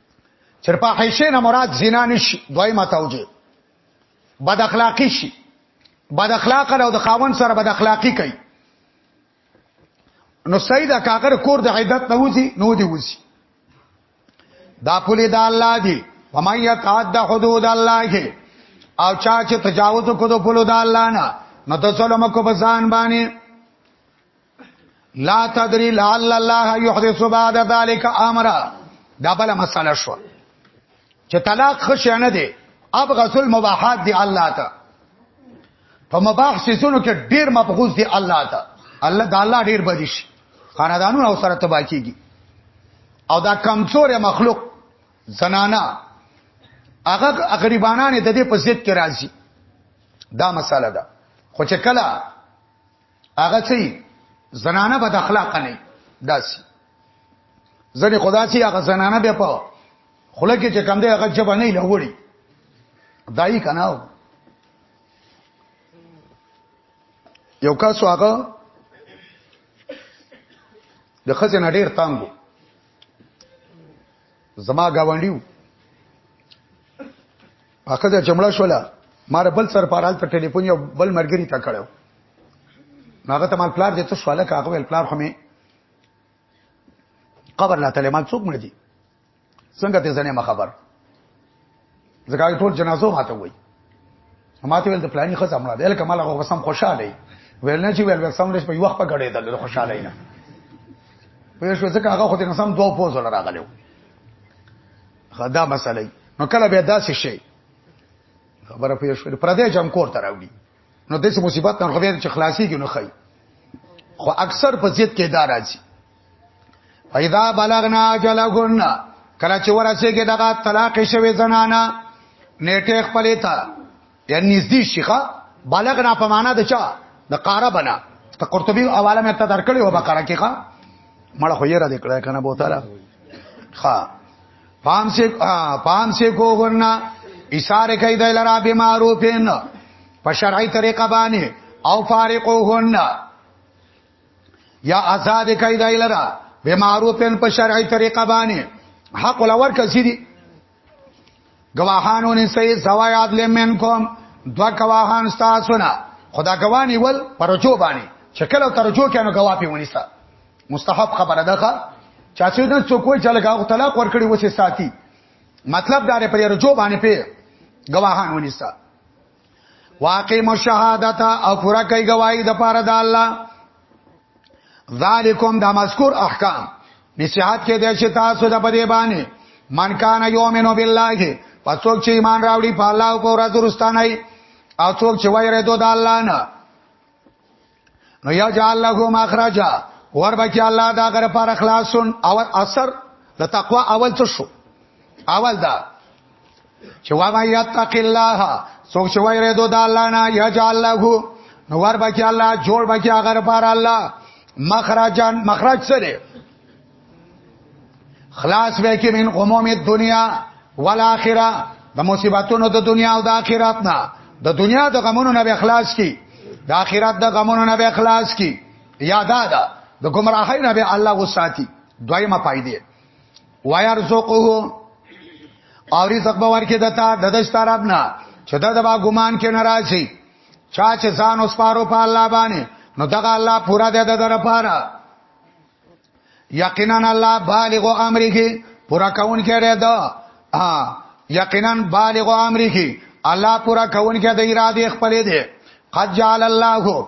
چر په حیشه نه مراد زنا نشي دوی ما توجه بد اخلاقی شي بد اخلاق او د خاون سره بد اخلاقی کوي نو سیدا کاغر کور د عیدت نه وځي نو دی وځي دا پولی دا الله دی ومن یتعد حدود الله او چا چې تجاوز کو د پولو د الله نه نو ته ظلم کو بزان باندې لا تدري لعل الله يحدث بعد ذلك امرا دا بل مسله شو چې طلاق خشه نه دی اب غسل مباحات دی الله ته په مباح سيزونو کې ډېر مبغوز دی الله ته الله دا الله ډېر بدیش خاندانو او سره تبا کیږي او دا کمزور مخلوق زنانا هغه غریبانان د دې په ضد کې راځي دا مسله ده خو چې کله هغه چي زنانه بد اخلاق نه داسي ځنې خدا سي هغه زنانه به په خله کې چې کم دی هغه جبه نه لوړي دای کناو یو کاسو هغه د خزه نډیر تانګو زما گاونډیو پاکه د جمله شولا مار بل سر پارال ته ټلیفون یو بل مرګري تا کړو ناغه تمال پلار دې ته شواله کاغه ول پلار خو می قبر لا تلمان څوک مړ دي څنګه ته ځنه خبر زګای ټول جنازو ماته وای ماته ول د پلاني خزه مړه دل کمال هغه وسم خوشاله ویل نه چې ویل وسم لږ په وخت په غړې دل خوشاله نه په شو ځکه هغه خو دې نسم دوه پوز لراغلو غدا مسلې نو کله به داسې شي خبره پوه شو پر دې جام کور ته راوړي نو داسې مصیبت نه غوړي چې خلاصي کې نو خي خو اکثر په ضد کې دا راځي پیدا بلغنا جلغن کله چې ورسېږي دغه طلاق شوی زنانه نیټه خپلې ته یعنی نږدې شيخه بلغنا په معنا د چا د قاربنا ته قرطبي حواله مې ته درکړې و بقره کې ښا مړه خو یې را دې کړه کنه بوتاله ښا پام سي پام سي کو ورنا اشاره کوي د لرا به معروفین په شرعي طریقه باندې او فارقوهن یا آزاد کوي د لرا به معروفین په شرعي طریقه باندې حق لور کسي دي گواهانو نسی زوایات لمن کوم دوا گواهان تاسو نه خدا گواهی ول پرجو باندې چکل ترجو کینو گواه په ونیسا مستحب خبره ده چا چې د څوک وی چې لګاو طلاق ورکړي وسه ساتي مطلب دا لري پر رجو باندې په گواهان ونیسا واقع مشهادت او پورا کوي گواہی د پاره د الله ذالکم دا مذکور احکام نصیحت کې د چې تاسو د پدې باندې من کان یومنو بالله پڅوک چې ایمان راوړي په الله او په ورځ ورستانه او څوک چې وایره دو د الله نه نو یجعل له مخرجا ور بکی الله دا غره پر اخلاصون او اثر د تقوا اول څه شو اول دا چې وا ما یتق الله څوک چې وایره دو د الله نه یجعل له نو ور بکی الله جوړ بکی هغه لپاره الله مخرجان مخرج سره خلاص به کې من قوموم دنیا والاخره د مصیبتونو د دنیا او د آخرت نه د دنیا د غمونو نه به خلاص کی د آخرت د غمونو نه به خلاص کی یادا ده د گمراهی نه به الله وساتي دویمه پایده ويرزقه او رزق به ورکې دتا د دشت ربنا چې دا د با ګمان کې ناراضي چا چې ځان اوس پارو په الله باندې نو دغه الله پورا د در پاره یقینا الله بالغ امره پورا کون کړي دا ها یقینا بالغ امره الله پورا کون کړي د اراده خپل دي قد جعل الله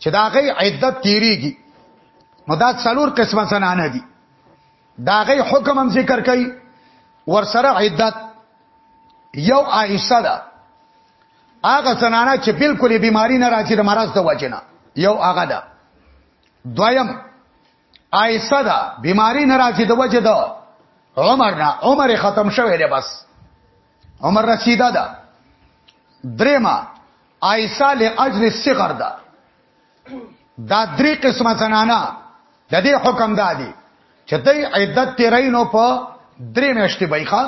چې دا غي عدت تیریږي نو دا څلور قسمه زنانه دي دا غي حکم هم ذکر کوي ورسره عدت یو عائشه ده هغه زنانه چې بالکل بیماری نه راځي د مرض د وجنه یو هغه ده دویم عائشه ده بیماری نه راځي د وجه ده عمر نه عمر ختم شوه دی بس عمر رسیده ده درېما عائشہ له اجر صغر ده دا درې قسمه زنانا د دې حکم دادي چې د عدت تیرینو په درې میاشتې بایخه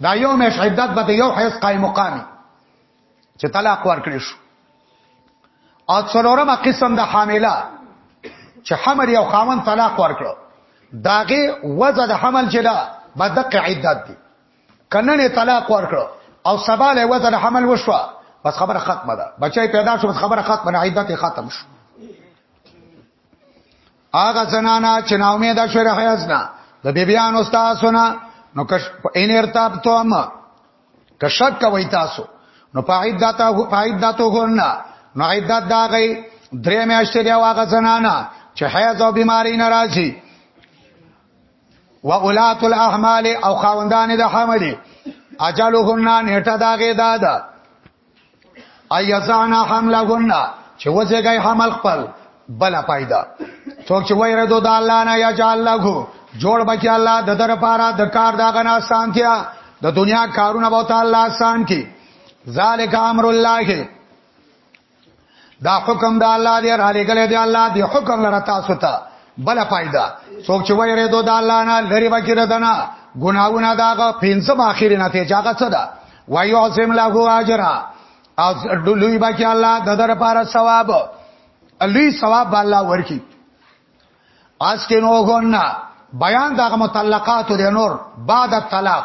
دا یو میش عدت به یو حیث قائم مقامی چې طلاق ورکړي شو او څلورمه قسم د حامله چې حمل یو خاون طلاق ورکړو داغه وزه د حمل چې دا بدق عدت دی کنن طلاق ورکړو او سبا له وزن حمل وشو بس خبره ختمه ده بچای پیدا شو بس خبره ختمه نه عیدت ختم شو هغه زنانا چې نا امید شو رحیز نه د بیبیان استاد سنا نو کش ان ارتاب تو اما کشک کوي تاسو نو پاید داتا هو پاید داتو هورنا نو عیدت دا غي درې میاشتې دی واغه زنانا چې حیض او بیماری ناراضي و اولات الاحمال او خاوندان د حمل اجلهن نیټه داګه دادا ایزان حملهن چې وځګي حمل خپل بلا پیدا څوک چې وایره دو د الله نه یا جعل له جوړ بکی الله د در پاره د کار دا غنا سانتیا د دنیا کارونه به تعالی آسان کی ذالک امر الله دا حکم د الله دی را لګل دی الله دی حکم لره تاسو ته بل فائدہ څوک چې وایره دو د الله نه لری وکړه دنا ګناونه داغه پنځم اخیری نه ته چاګه څه ده وایو عظیم له اجر او لوی باقی الله د در پاره ثواب لوی ثواب الله ورکی اس کې نو غونا بیان دغه متعلقات د نور بعد الطلاق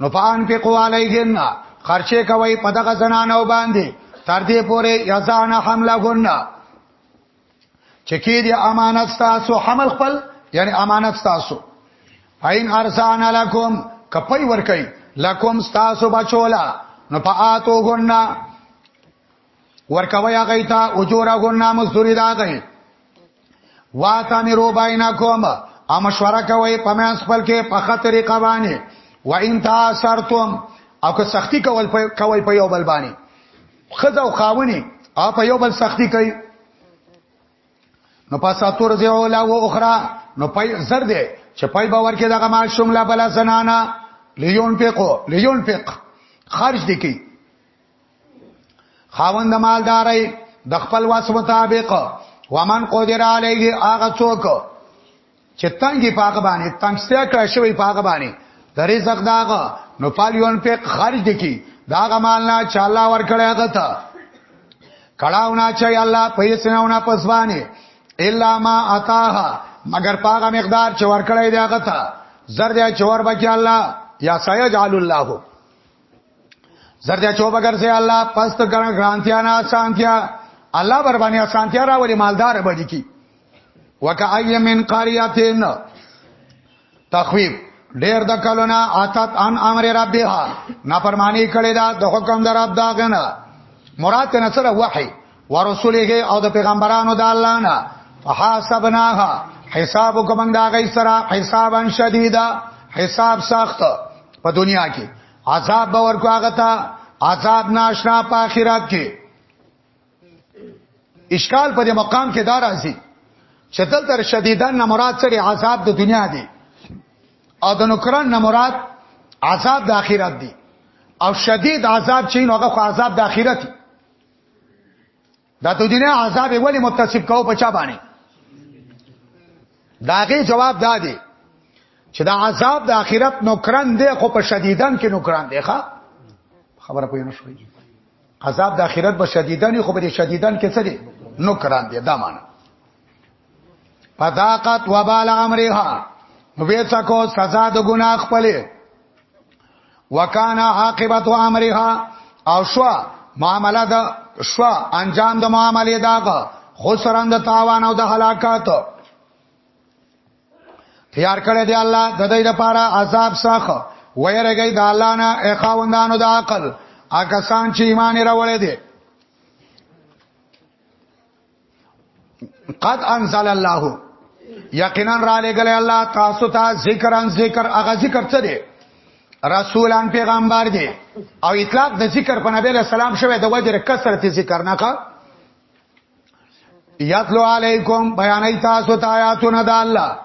نو پان په قوالیهن خرچه کوي په دغه زنانو باندې تر دې پورې یزان حملهن چې کې دي امانت تاسو حمل خپل یعنی امانت تاسو عین ارسان لکم کپي ور کوي لکم تاسو بچولا نو پاتو غنا ورکوي هغه ته اجورهن مزدوری دا غي واتا می رو باینا کوم ا مشوره کوي په مې خپل کې په خطرې قوانې و ان تاسرتم او که سختی کول په کوي په یو بل باندې خزه او خاوني او په یو بل سختی کوي نو پاسا تور زه اولا و اخرى نو پای زر دی چې پای باور کې دغه مال شمله بلا زنانا لیون پیقو لیون پیق خرج دی کی خاوند مالداري د خپل واس مطابق ومن قدر علیه هغه څوک چې تنګي پاګه باندې تنگستیا کړی شوی پاګه باندې د رزق داغه نو پالیون په خرج دکی داغه مال نه چې الله ور کړی هغه ته کړهو نه چې الله پیسې نه ونه پسوانه الا ما اتاها مگر پاګه مقدار چې ور کړی دی هغه ته زر دی چې ور بکی الله یا سيجعل الله زرد چوبه ګرځي الله پس ته ګران غانتیا نه سانتیا الله بر باندې اسانتیا راولي مالدار به دي کی وکای من قریاتین تخویب ډیر د کلونه اتت ان امر ربها نافرمانی کړي دا د حکم در رب دا غنه مراد نه سره وحی ورسوله او د پیغمبرانو د الله نه فحاسبناها حساب کوم دا غي سره حسابا شدیدا حساب سخت په دنیا کې عذاب به ورکو هغه ته عذاب ناشنا په آخرت کې اشکال په دې مقام کې دار راځي چې دلته شدیدن نه مراد سره عذاب د دنیا دی او د نوکران نه مراد عذاب د آخرت دی او شدید عذاب چې نوګه خو عذاب د آخرت دی دا تو دینه عذاب ولی متصف کو په چا باندې داغه جواب دا دی چې دا عذاب د آخرت نوکران دی خو په شدیدن کې نوکران دی ښا خبره پوه نه شوي عذاب د آخرت په شدیدن خو په شدیدن کې څه دی نوکران دی دا معنی فذاقت وبال امرها نو ویڅکو سزا د ګناه خپلې وکانا عاقبت امرها او شو معامله د شو انجام د معاملې داغه خسران د تاوان او د هلاکت تیار کړی دی الله د دې لپاره عذاب ساخه ويرګي د الله نه اخاوندانو د عقل اکسان چې ایمان راوړی دی قد انزل الله یقینا را لګل الله تاسو ته ذکران ذکر هغه ذکر څه دی رسولان پیغمبر دی او اطلاق د ذکر په نبی له سلام شوه د وجه کثرت ذکر نه کا یتلو علیکم بیانای تاسو ته آیاتونه د الله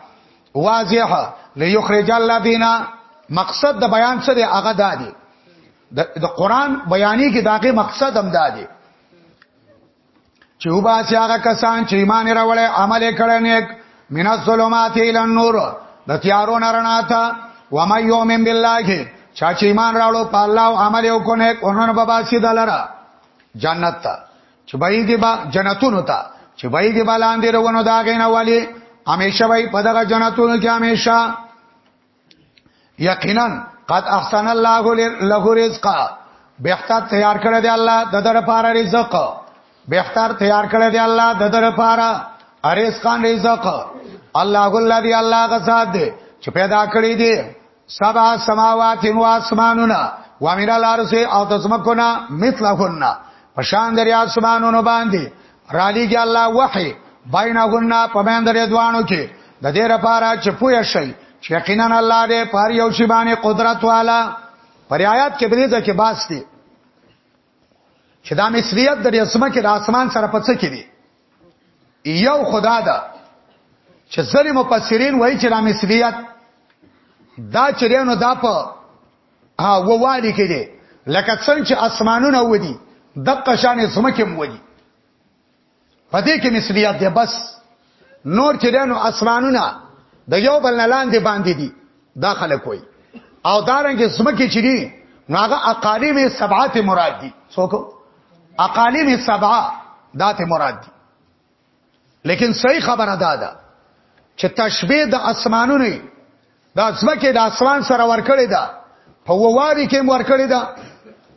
واضح ليخرج الذين مقصد د بیان څه دی هغه دادی د قران بیانې کې داغه مقصد هم دادی چې وباسي هغه کسان چې ایمان راوړل عمل کړي نیک من الظلمات الى النور د تیارو نرنا تا و مې یومن بالله چا چې ایمان راوړو په الله او عمل یو کو نیک اونن بابا سي دلرا جنت ته چې بای دی با جنتونو ته چې بای دی بالاندې روانو دا غینه والی همیشه بای په دغه جنتونو کې همیشه یقینا قد احسن الله له رزقا بهتر تیار کړی دی الله د در لپاره رزق بهتر تیار کړی دی الله د در لپاره رزقان رزق الله الذي الله غزاد دی چې پیدا کړی دی سبع سماوات و اسمانونه و امیر الارض او تسمکونه مثلهن پشان دریا اسمانونو باندې را لېږي الله وحي بینهن په بیان درې دوانو کې د دې لپاره چې پوه شي چې یقینا الله دې پر یو شی باندې قدرت والا پر آیات کې دې ځکه باس دي چې دا مصریت د اسمه کې د اسمان سره پڅ کې دي یو خدا ده چې ځلې مفسرین وایي چې دا مصریت دا چرینو دا په ها ووالي کې دي لکه څنګه چې اسمانونه ودی دقه شان زمکه مو ودی پدې کې مثلیات دی بس نور چې دنو اسمانونه د یو بل نه لاندې باندې دي دا خلک وای او دارنګ زمکه چې دي هغه اقالیم سبعات مراد دي څوک اقالیم سبعه دات مراد دي لیکن صحیح خبره ده دا چې تشبیه د اسمانونو د ځمکه د اسمان سره ورکړې ده په وواري کې ورکړې ده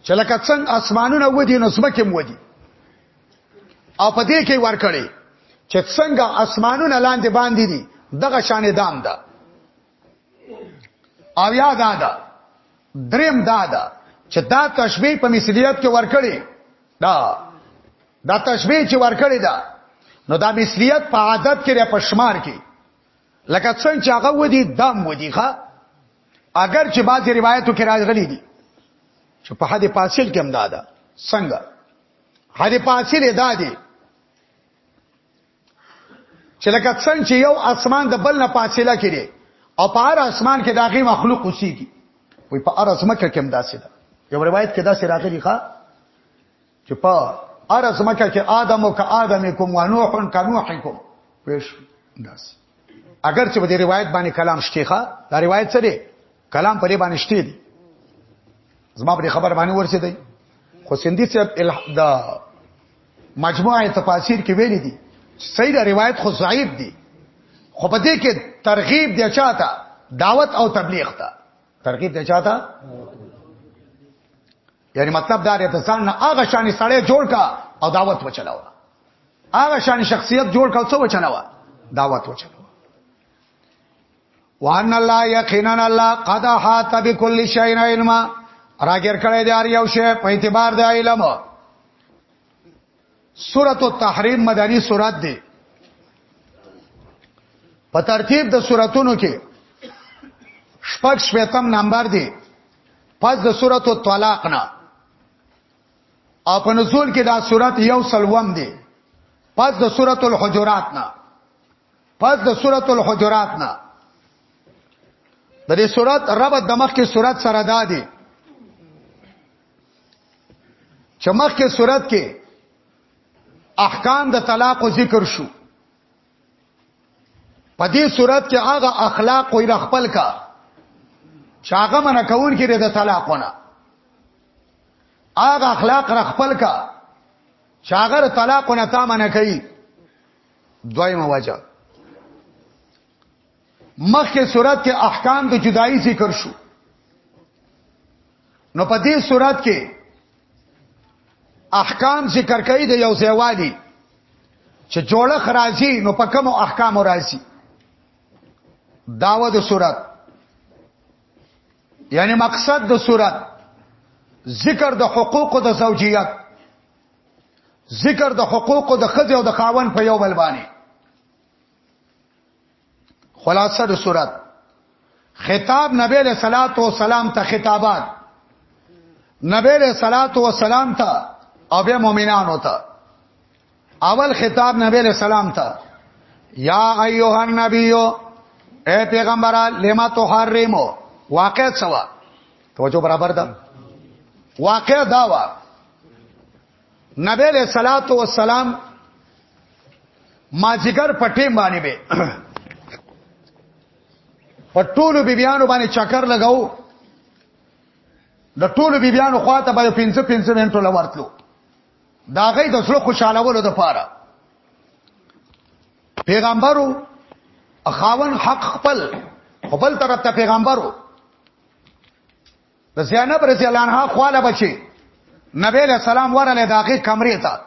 چې لکه څنګه اسمانونه ودی نو ځمکه مو ودی او په دې کې ورکړې چې څنګه اسمانونه لاندې باندې دي دغه شان دام ده او یا دا دا دریم دا دا چې دا تشبیه په مثلیت کې ورکړي دا دا تشبیه چې ورکړي دا نو دا مثلیت په عادت کې لري په شمار کې لکه څنګه چې هغه ودی دم ودی ښا اگر چې بعضی روایتو کې راغلي دي چې په حد فاصل کې هم دا ده څنګه حد فاصل ادا دي چې لکه څنګه چې یو اسمان د بل نه فاصله کړي او په هر اسمان کې داغي مخلوق اوسېږي وي په هر اسمکه کې هم داسې ده یو روایت کې داسې راغلي ښا چې په هر اسمکه کې آدم او که آدمکم و نوح که نوحکم پېښ داسې اگر چې په دې روایت باندې کلام شتيخه دا روایت څه دی کلام پرې باندې شته دي زما پرې خبر باندې ورسې دی خو سندي صاحب د مجموعه تفاسیر کې ویلي دي صحیح روایت خو ضعیف دي خو په دې کې ترغیب دی چاته دعوت او تبلیغ ته ترغیب دی چاته یعنی مطلب دا دی ته ځان نه هغه شان سړی جوړ کا او دعوت وچلاو هغه شان شخصیت جوړ کا څو وچلاو دعوت وچلاو وان الله یقینا الله قد حات بكل شيء علما راګر کړی دی ار یو شی په اعتبار د علم سورۃ التحریم مدنی سورۃ دی په ترتیب د سوراتونو کې شپږ شپږم نمبر دی پس د سورۃ الطلاق نه او په نزول کې دا سورۃ یو سلوم دی پس د سورۃ الحجرات نه پس د سورۃ الحجرات نه د دې سورۃ رب د مخ کې سورۃ سره دادي چې مخ کې سورۃ کې احکام د طلاق او ذکر شو په دې سورۃ کې هغه اخلاق او خپل کا چاغه من کون کې د طلاقونه هغه اخلاق را خپل کا چاغه طلاقونه تا من کوي دویمه وجه مخکې صورت کې احکام د جدائی ذکر شو نو په دې صورت کې احکام ذکر کوي د یو ځایوالي چې جوړخ راځي نو په کوم احکام راځي داوه د صورت یعنی مقصد د صورت ذکر د حقوق د زوجیت ذکر د حقوقو د خځه او د خاون په یو بل باندې خلاصه د صورت خطاب نبی له صلوات و سلام ته خطابات نبی له صلوات و سلام ته او به مؤمنانو ته اول خطاب نبی له سلام ته یا ایها النبی اے پیغمبره لما تحرمو واقع سوا توجه برابر ده واقع دا وا نبی له صلوات و سلام ما جګر پټې باندې به په ټولو بیبيانو باندې چکر لگاو د ټولو بیبيانو خواته به 15 15 منټو لورتلو دا غي د سره خوشاله ولو د پاره پیغمبرو خاون حق خپل خپل طرف ته پیغمبرو د زینب رضی الله عنها خواله بچي نبی له سلام ورله داغه کمرې ته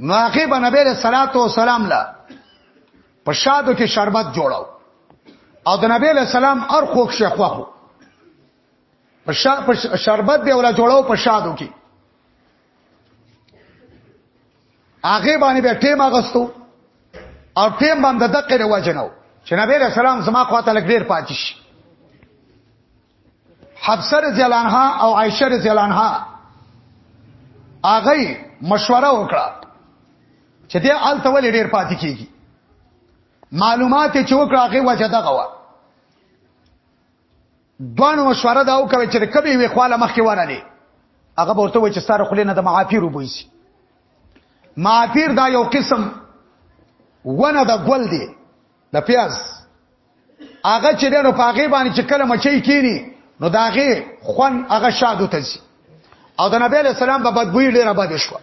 نو هغه به نبی له صلوات و سلام لا په شادو کې شربت جوړاو او د نبی له سلام ار خوښ شخوخو په شربت به ولا جوړاو په شادو کې هغه باندې به ټیم اغستو او ټیم باندې د دقه وجنو چې نبی رسول الله زما خواته لګ ډیر پاتې شي حفصه رضی الله عنها او عائشه رضی الله عنها هغه مشوره وکړه چې دې آلته ولې ډیر پاتې کیږي معلومات چې وکړه هغه وجه دغه و دوانو مشوره دا وکړه چې د کبي وی خواله مخ کې ورالي هغه ورته وای چې ستاره خلې نه د معافیر وبويسي معافیر دا یو قسم ونه د ګل دی د پیاز هغه چې دنو پاغه باندې چې کله مچي کینی نو داغه خون هغه شادو تزي او د نبی له سلام په بدبوی ډیره بد شو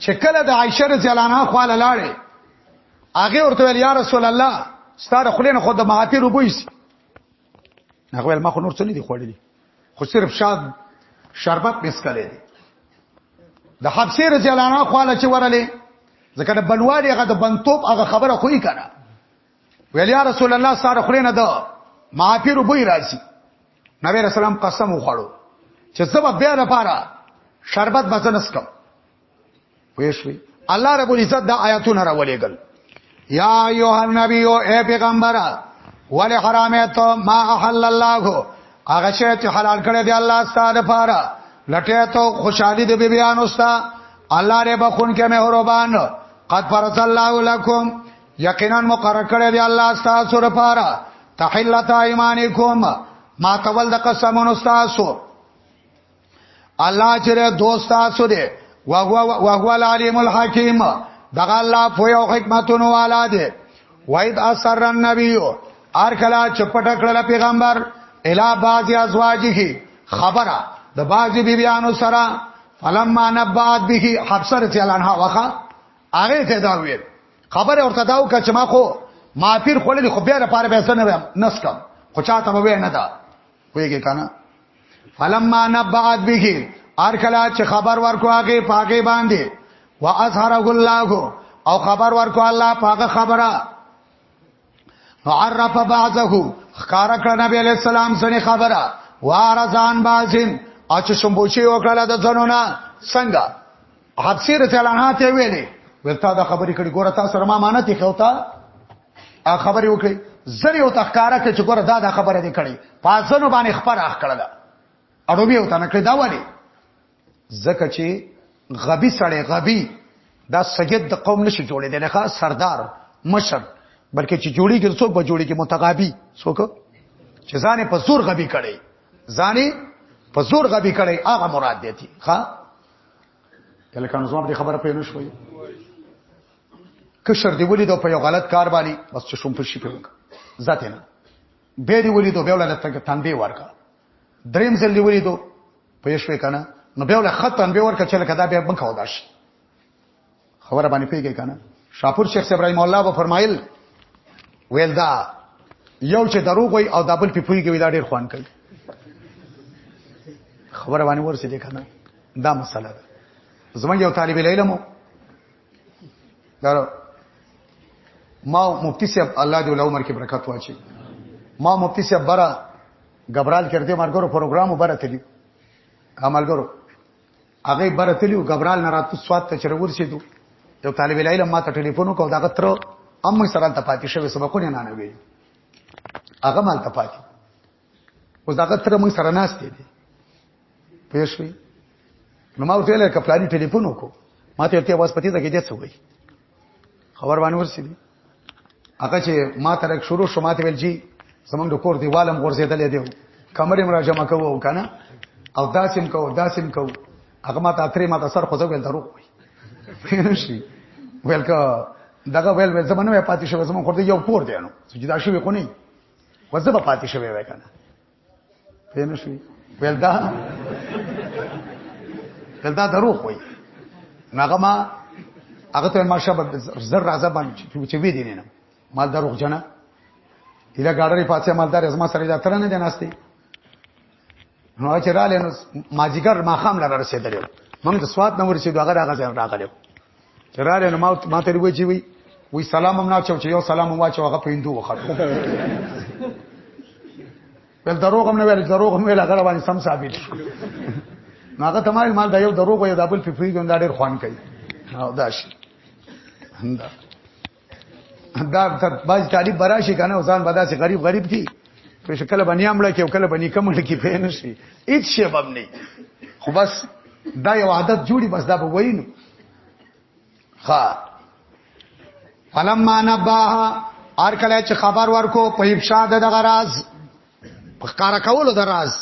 چې کله د عائشه رضی الله عنها خواله لاړې هغه ورته ویل یا رسول الله ستاره خلینو خو د ماتی روبوي سي هغه ویل ما خو نور څه نه دي خوړلي خو صرف شاد شربت مس کړي دي د حبسه رضی الله عنها خواله چې ورلې ځکه د بنوالي هغه د بنتوب هغه خبره خو یې کړه ویل یا رسول الله سره خلینو د ماتی روبوي راځي نبی رسول الله قسم وخوړو چې زما بیا لپاره شربت بزنس کوم ویشوي الله رب العزت دا آیاتونه راولېګل یا ایها النبی او اے پیغمبره ول حرامه ته ما احل الله هغه شی چې حلال کړی دی الله ستاسو لپاره لټه ته خوشحالي دی بی بیان اوستا الله دې بخون کې مهربان قد فرض الله لكم یقینا مقرر کړی دی الله تاسو لپاره تحلت ایمانکم ما تول د قسمونو تاسو الله چې دوست تاسو دی وهو العلیم الحکیم دغه الله په یو حکمتونو والا دی وید اثر النبی ار کلا چپټ کړل پیغمبر الا باز ازواجه خبره د باز بیبیانو سره فلما نبات به حفصه رضی الله عنها واخه هغه ته دا ویل خبر اورته داو که چې ما خو ما پیر خولې خو بیا لپاره به څه نه ویم نسکم خو چاته به نه دا ویږي کنه فلما نبعت به ار کلا چې خبر ورکو هغه پاګې باندې واظهره الله او خبر ورکو الله پاګه خبره عرف بعضه خکار کړ نبی علیہ السلام سره خبره وارزان بازین او چې شمبوشي وکړه د زنونه څنګه حبسی رضی الله عنها ته ویلې ولتا دا خبرې کړي ګوره تاسو سره ما مانته خوتا ا خبرې وکړي زری او تخکارا کې چې ګوره دا دا خبره دې کړي پاسنو باندې خبر اخ کړل اړو به وتا نه کړی دا وړي زکه چې غبي سړی غبي دا سید د قوم نشي جوړې دی نه سردار مشر بلکې چې جوړي ګر څوک به جوړي کې متغابي څوک چې ځانې په زور غبي کړي ځانې په زور غبي کړي هغه مراد دی ښا کله کانو زما په خبره پېنو شوې کشر دی ولید په یو غلط کار باندې بس چې شوم په شي پیوک ذات نه به دی ولید به ولادت ته تندې ورکا دریم ځل دی ولیدو په شوې کنه نو به ول خطن به ورکه چل کدا به بنکو داش خبره باندې پیږی کنه شاپور شیخ ابراهیم الله به فرمایل ویل دا یو چې دروغ وي او دابل په پوي کې دا ډیر خوان کوي خبره باندې ورسې دې کنه دا مسله ده زمونږ یو طالب علم دا ما مفتی صاحب الله دې له عمر کې برکت واچي ما مفتی صاحب برا غبرال کړ دې مرګرو پروګرام وبره تلی عملګرو هغه بره تلی غبرال نه راتو سواد ته چرور شي دو یو طالب العلم ما ته ټلیفون وکاو دا غتر ام سره ته پاتې شوی سبقونه نه نه ویل هغه مال ته پاتې اوس داغه تر موږ سره ناس دي پوه شئ نو ما ورته له کپلانی ټلیفون وکړو ما ته ته واس پتی ځکه دې څه وای خبر باندې ورسېدی هغه چې ما ترک شروع شو ما ته ویل جی زمونږ د کور دیوالم غورځېدل دی کمرې مرا جمع کوو کنه او داسم کوو داسم کوو هغه ما ته ترې ما ته سر خوځو ویل درو وای شي ویل کا دغه ویل ویل زمونه پاتې شو زمون خور دی یو کور دی نو چې دا شی وکونی وځه په پاتې شوی وای کنه پوه نه شوی ویل دا ویل دا دروغ وای ناغه ما هغه ته ما شب زر راځه باندې چې وی دي نه مال دروغ جنا اله ګاډرې پاتې مالدار زما سره دا تر نه جناسته نو چې رااله نو ماجیګر ماخام لاره رسیدل موږ د سواد نه ورسېدو هغه راغی راغلی چې رااله نو ما ما ته وی چې وی وی سلام هم نه چاو چې یو سلام هم واچو هغه پیندو وخت بل دروغ هم نه ویل دروغ هم ویل هغه باندې سم ثابت شو هغه تمام مال دا یو دروغ یو دبل په فریګون دا ډیر خوان کوي او دا شي دا تر باز طالب براشي کنه اوسان بدا سي غریب غریب دي په شکل باندې امړه کې او کله باندې کم لکی په نشي هیڅ شی بم نه خو بس دا یو عادت جوړي بس دا به وینو ها فلما نباها ار کله چې خبر ورکو په افشاد د غراز په ښکارا کولو دراز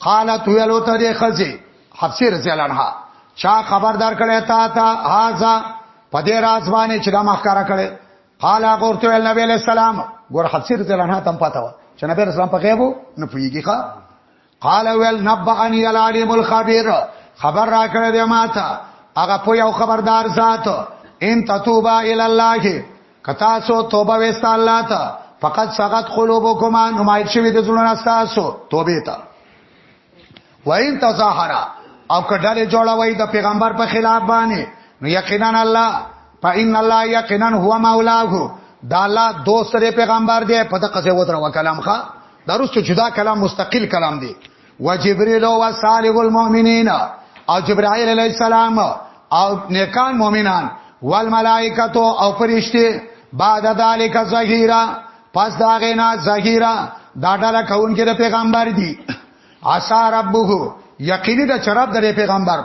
قالت ویلو ته دې خزي حفصه رضی الله عنها چا خبردار کړی تا ته هاذا په دې راز باندې چې دا مخکاره کړي قال قرتو النبي عليه السلام ګور حفصه رضی الله عنها تم پاتاوه چې نبی رسول الله په غیبو نه پويږي ښا قال ويل نبعني العليم الخبير خبر را کړی دی ماته هغه په یو خبردار ذات ان تتوبا ال الله کتا سو توبه وستا الله ته فقط سقط قلوبکما نمایت شوی د زړه تاسو توبه ته وین تظاهرا او کډاله جوړوي د پیغمبر په خلاف باندې نو یقینا الله فإن الله یقینا هو مولاه دا الله دوست پیغمبر دی په دغه ځای ودرو کلام ښا درسته جدا کلام مستقل کلام دی و جبريل او صالح المؤمنین او جبرائیل علیہ السلام او نیکان مؤمنان والملائکه او فرشتي بعد ذالک ظهیرا پس دا غینا ظهیرا دا ډله کون کې د پیغمبر دي عسى ربه یقیني د چرپ د پیغمبر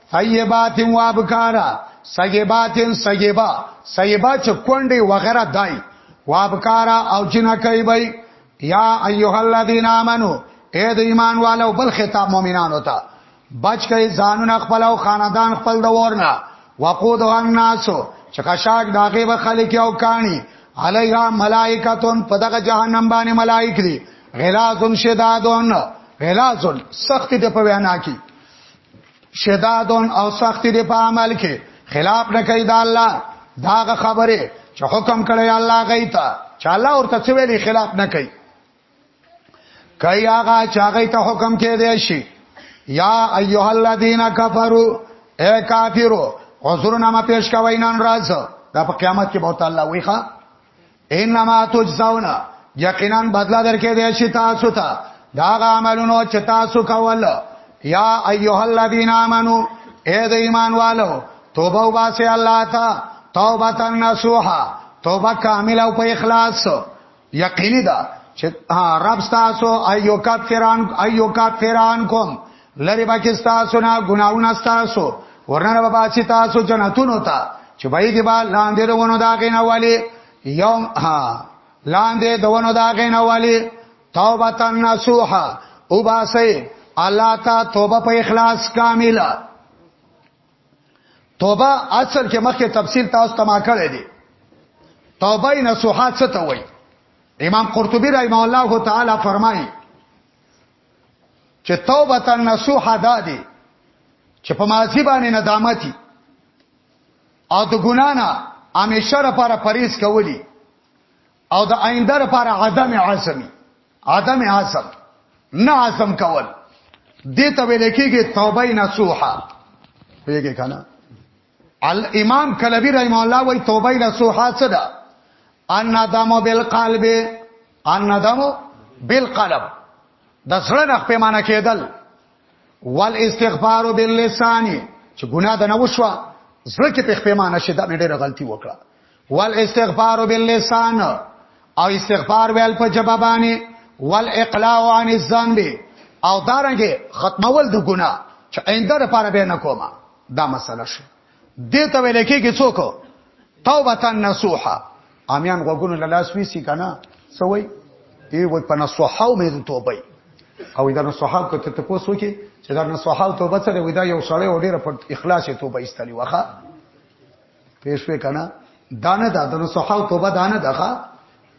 طیبات و ابکارا سیبات سیبا سیبا چې کونډې وغیرہ دای و ابکارا او جنا کوي بای یا ایها الذین آمنو اے د ایمان والو بل خطاب مؤمنانو ته بچ کئ ځانونه خپل او خاندان خپل د ورنا وقود الناس چې خشاک داغه به خلک او کانی علیها ملائکتون په دغه جهنم باندې ملائک دي غلاظ شدادون غلاظ سخت دي په وینا کې شدادون او سخت دي په عمل کې خلاف نه کوي دا الله داغه خبره چې حکم کړی الله غیتا چې الله ورته څه ویلي خلاف نه کوي کوي هغه چې هغه ته حکم کې دی شي یا ایها الذین کفروا اے کافرو حضور نامه پیش کوي نن راځه دا په قیامت کې به تعالی ویخه انما تجزون یقینا بدلا درکې دی شي تاسو ته دا عملونو چې تاسو کول یا ایها الذین آمنو اے د ایمان والو توبه وباسه الله ته توبه نصوحه توبه کامل او په اخلاص یقیني ده چې رب تاسو ایو کافران ایو کافران کوم لری باکه تاسو نه ګناونه تاسو ورنه به پاتې تاسو جنتونو ته چې بای دی با لاندې دونو دا غینه والی یوم ها لاندې دونو دا غینه والی توبه تن نصوحه او باسی الله تا توبه په اخلاص کامله توبه اصل کې مخکې تفصیل تاسو تما کړی دی توبه نصوحات څه ته وایي امام قرطبی رحمه الله تعالی فرمایي چې توبه نصوحه ده دي چې په ماضی باندې ندامتي او د ګنا نه همیشه لپاره پریز کولی او د آینده لپاره عدم عزم عدم عزم نه عزم کول دې ته ویل کېږي توبه نصوحه پیږي کنه الامام کلبی رحم الله وی توبه نصوحه څه ده ان ندم بالقلب ان ندم بالقلب د زړه نه پیمانه کېدل والاستغفار باللسان چې ګناه د نو شو زړه کې په پیمانه شې دا ډېره غلطي وکړه والاستغفار باللسان او استغفار ویل په جوابانه والاقلاع عن الذنب او دارنګه ختمول د ګناه چې آینده لپاره به نه کومه دا مسله شو دې ته ویل کېږي څوک توبه نصوحه امیان غوګونو لاس وی سی کنه سوي ای وای په نصوحه او مې توبه او دا نصوحه کو ته تاسو کې چې دا نصوحه او توبه سره ودا یو سړی او ډیره په اخلاص توبه ایستلی وخه پېښوي کنه دانه دا د نصوحه او توبه دانه دغه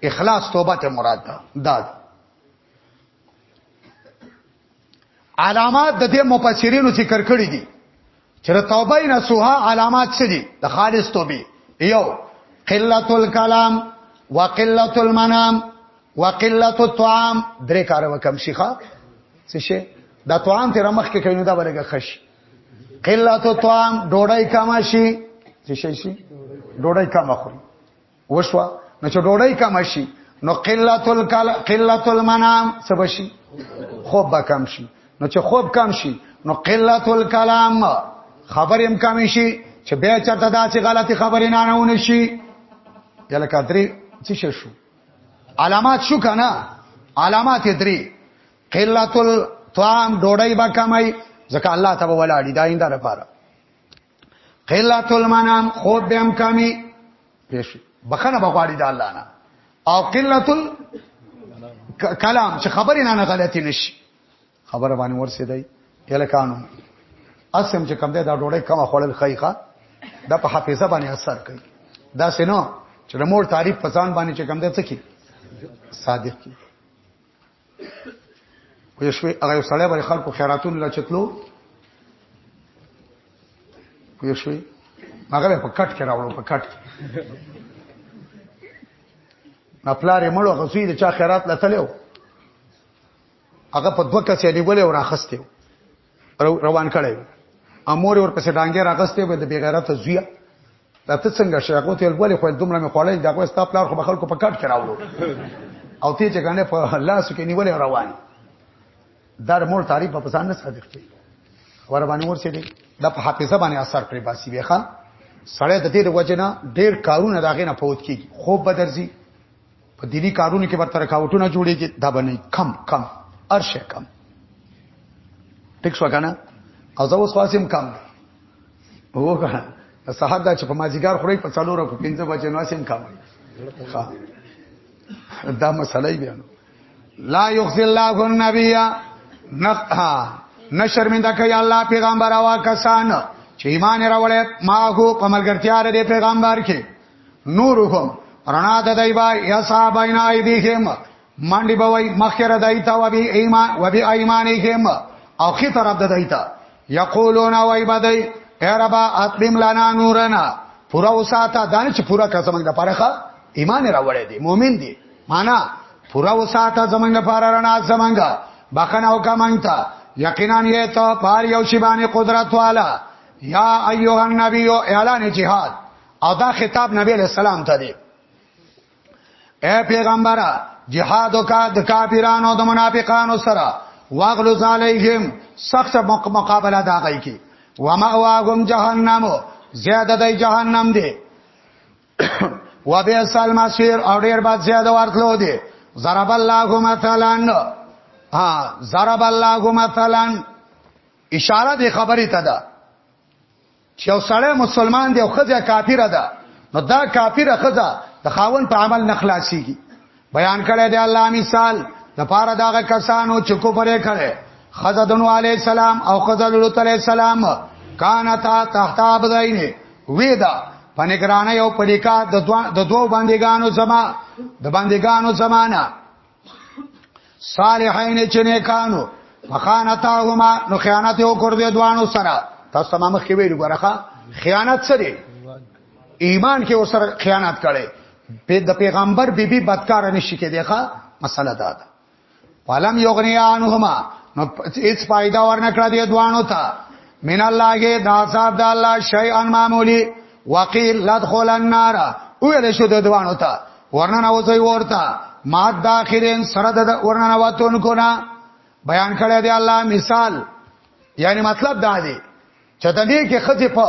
اخلاص توبه ته مراد ده دا, دا علامات د دې مفسرینو ذکر کړی دي چې توبه نه سوها علامات څه دي د خالص توبه یو قلت الكلام وقلت المنام وقلت الطعام درې کار وکم شيخه څه شي دا طعام تیر مخ کې کینو دا ولګه خش قلت الطعام ډوډۍ کما شي څه شي شي ډوډۍ کما خوري وشو نو چې ډوډۍ کم شي نو قلت الکل قلت المنام څه بشي خوب به کم شي نو چې خوب کم شي نو قلت الکلام خبرې هم کم شي چې بیا چرته دا چې غلطي خبرې نه نه ونی شي یله کاتري څه شو علامات شو کنه علامات درې قلت الطعام ډوډۍ به کمای ځکه الله تعالی ولاړی دا اینده لپاره قلت المنام خوب به هم کمی پیش بخنه بغواړي د الله نه او قلت کلام چې خبرې نه نه غلطي نشي خبر باندې ورسېدای یله کانو اسم چې کم ده دا ډوړې کم خړل خیخه دا په حافظه باندې اثر کوي دا سينو چې د مور تعریف پسان باندې چې کم ده څه کی صادق کی وې شوې هغه یو سړی باندې خلکو خیراتونه لا چتلو وې شوې هغه په کټ کې راوړو په کټ نه پلارې مړو غزوی د چا خیرات لته لیو هغه په دوه کسې نیولې او راخسته روان کړي امور ور پسې ډانګې راغستې وې د بیغیرته زویا دا ته څنګه شاګو ته ولې خو دومره مې خوړې دا خو ستا پلار خو به خلکو په کټ کې راوړو او ته چې غنه په لاس کې نیولې روان در مور تعریف په پسان نه صادق کړي ور باندې ور سي دي د په حافظه باندې اثر پرې باسي وي ښا سړی د دې وجنه ډېر کارونه داغې نه فوت کیږي خوب بدرځي په دینی کارونو کې ورته رکاوټونه جوړیږي دا باندې کم کم ارشه کم ټیک شو کنه او زه اوس خاصم کم وو کنه سحر دا چې په مازیګر خوري په څلور په پنځه بجې نو سم کم ښه دا مسله یې بیانو لا یخزی الله النبی نقها نشرمنده کوي الله پیغمبر او کسان چې ایمان راوړې ما هو په ملګرتیا لري پیغمبر کې نورهم رڼا د دایبا یا صاحبین ایدیهم منډي به وای مخکره دایتا و بی ایمان و بی ایمانهم او خي طرف د دایتا یقولون وای بدای اے ربا اتمم لنا نورنا پورا وساته دانه چې پورا کړه زمنګ د پرخه ایمان راوړې دي مؤمن دي معنا پورا وساته زمنګ د پاره رڼا زمنګ بخنه او کا مانتا یقینا یې ته پار یو شی باندې قدرت والا یا ایها النبی اعلان جهاد او دا خطاب نبی علیہ السلام ته دی اے پیغمبر جهاد وکا د کافرانو د منافقانو سره واغلو علیهم سخت مقابله دا کوي کی ومأواهم جهنم زیاده د جهنم دی وبئس المصير او ډیر بد زیاده ورتلو دی ضرب الله مثلا ها ضرب الله مثلا اشاره دی خبره ته ده چې یو سړی مسلمان دی او خځه کافره ده نو دا کافره خځه د خاون په عمل نه خلاصيږي بیان کړی دی الله مثال د پاره داغه کسانو چې کو پرې کړي خځه دنو علی السلام او خځه لوط علی السلام کانتا تحت عبدین ویدا پنګرانه یو پریکا د دوه د دوه باندېګانو زما د باندېګانو زمانہ صالحین چې نیکانو مخانتاهما نو خیانت یو کړ دې دوانو سره تاسو ما مخ کې ویل غواړه خیانت سره ایمان کې اوسر خیانت کړي په د پیغمبر بیبي بی بدکار نشي کې دیخه مسله دا ده فلم یغنی عنهما نو هیڅ فائدہ ورنکړه دې دوانو ته من الله کې دا صاحب د الله شیء ان معمولی وقیل لا دخول النار او ویل شو د دوانو ته ورننه وځي ورته ما داخرین سره د ورننه واتون کو نه بیان کړی دی الله مثال یعنی مطلب دا دی چې د دې کې خځه په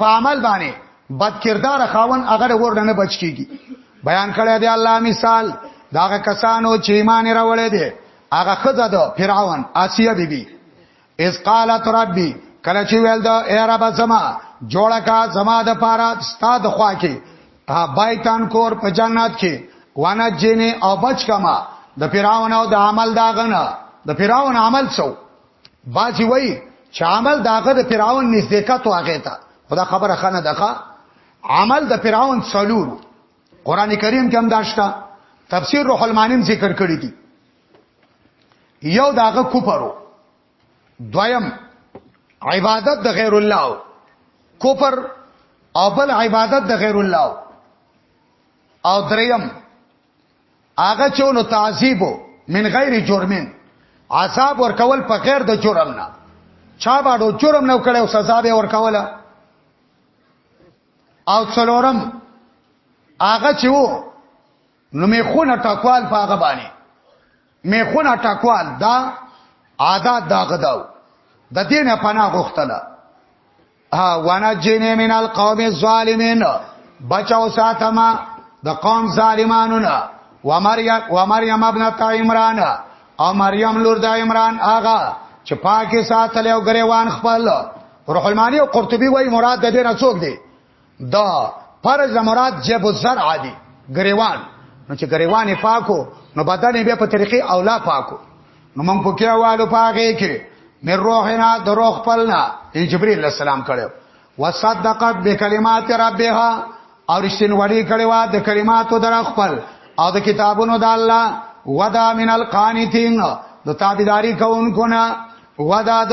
په عمل باندې بد کردار خاون هغه ورننه بچ کیږي بیان کړی دی الله مثال داغه کسانو چې ایمان راوړی دی هغه خځه د فرعون آسیه بیبي بی اس قالت ربي کله چې ویل دا اے رب زما جوړه کا زما د پاره ستاد خوا کې ها بایتان کور په جنت کې وانا جنې او بچ کما د فراون او د عمل داغنه د فراون عمل سو باجی وای چې عمل داغه د فراون نزدېکت واغې تا خدا خبره خنه دغه عمل د فراون سلور قران کریم کې هم داشتا تفسیر روح المانیم ذکر کړی دی یو داغه کوپرو دویم عبادت د غیر الله کوپر او بل عبادت د غیر الله او دریم هغه چونو تعذیبو من غیر جرمین عذاب ورکول په غیر د جرم نه چا باندې جرم نه کړو سزا به ورکوله او څلورم هغه چې وو نو میخونه ټکوال په هغه باندې میخونه ټکوال دا عادت دا غداو د دینه پناه غختله ها وانا جنې من القوم الظالمین بچاو ساتما د قوم ظالمانو نه ومریم ومریم ابن عمران او مریم لور د عمران آغا چې پاکه ساتل او غریوان خپل روح المانی او قرطبي وای مراد د دې نه څوک دی دا فرض مراد جب الزرع دی گریوان نو چې گریوان پاکو نو بدن بیا په طریقې اولا پاکو نو موږ په کې والو پاګه کې مې روحنا د روح پلنا جبرئیل السلام کړو وصدقت بکلمات ربها او رښتینوړي کړي وا د کلماتو در خپل او د کتابونو د الله ودا من القانتين د تابعداري کوونکو نه ودا د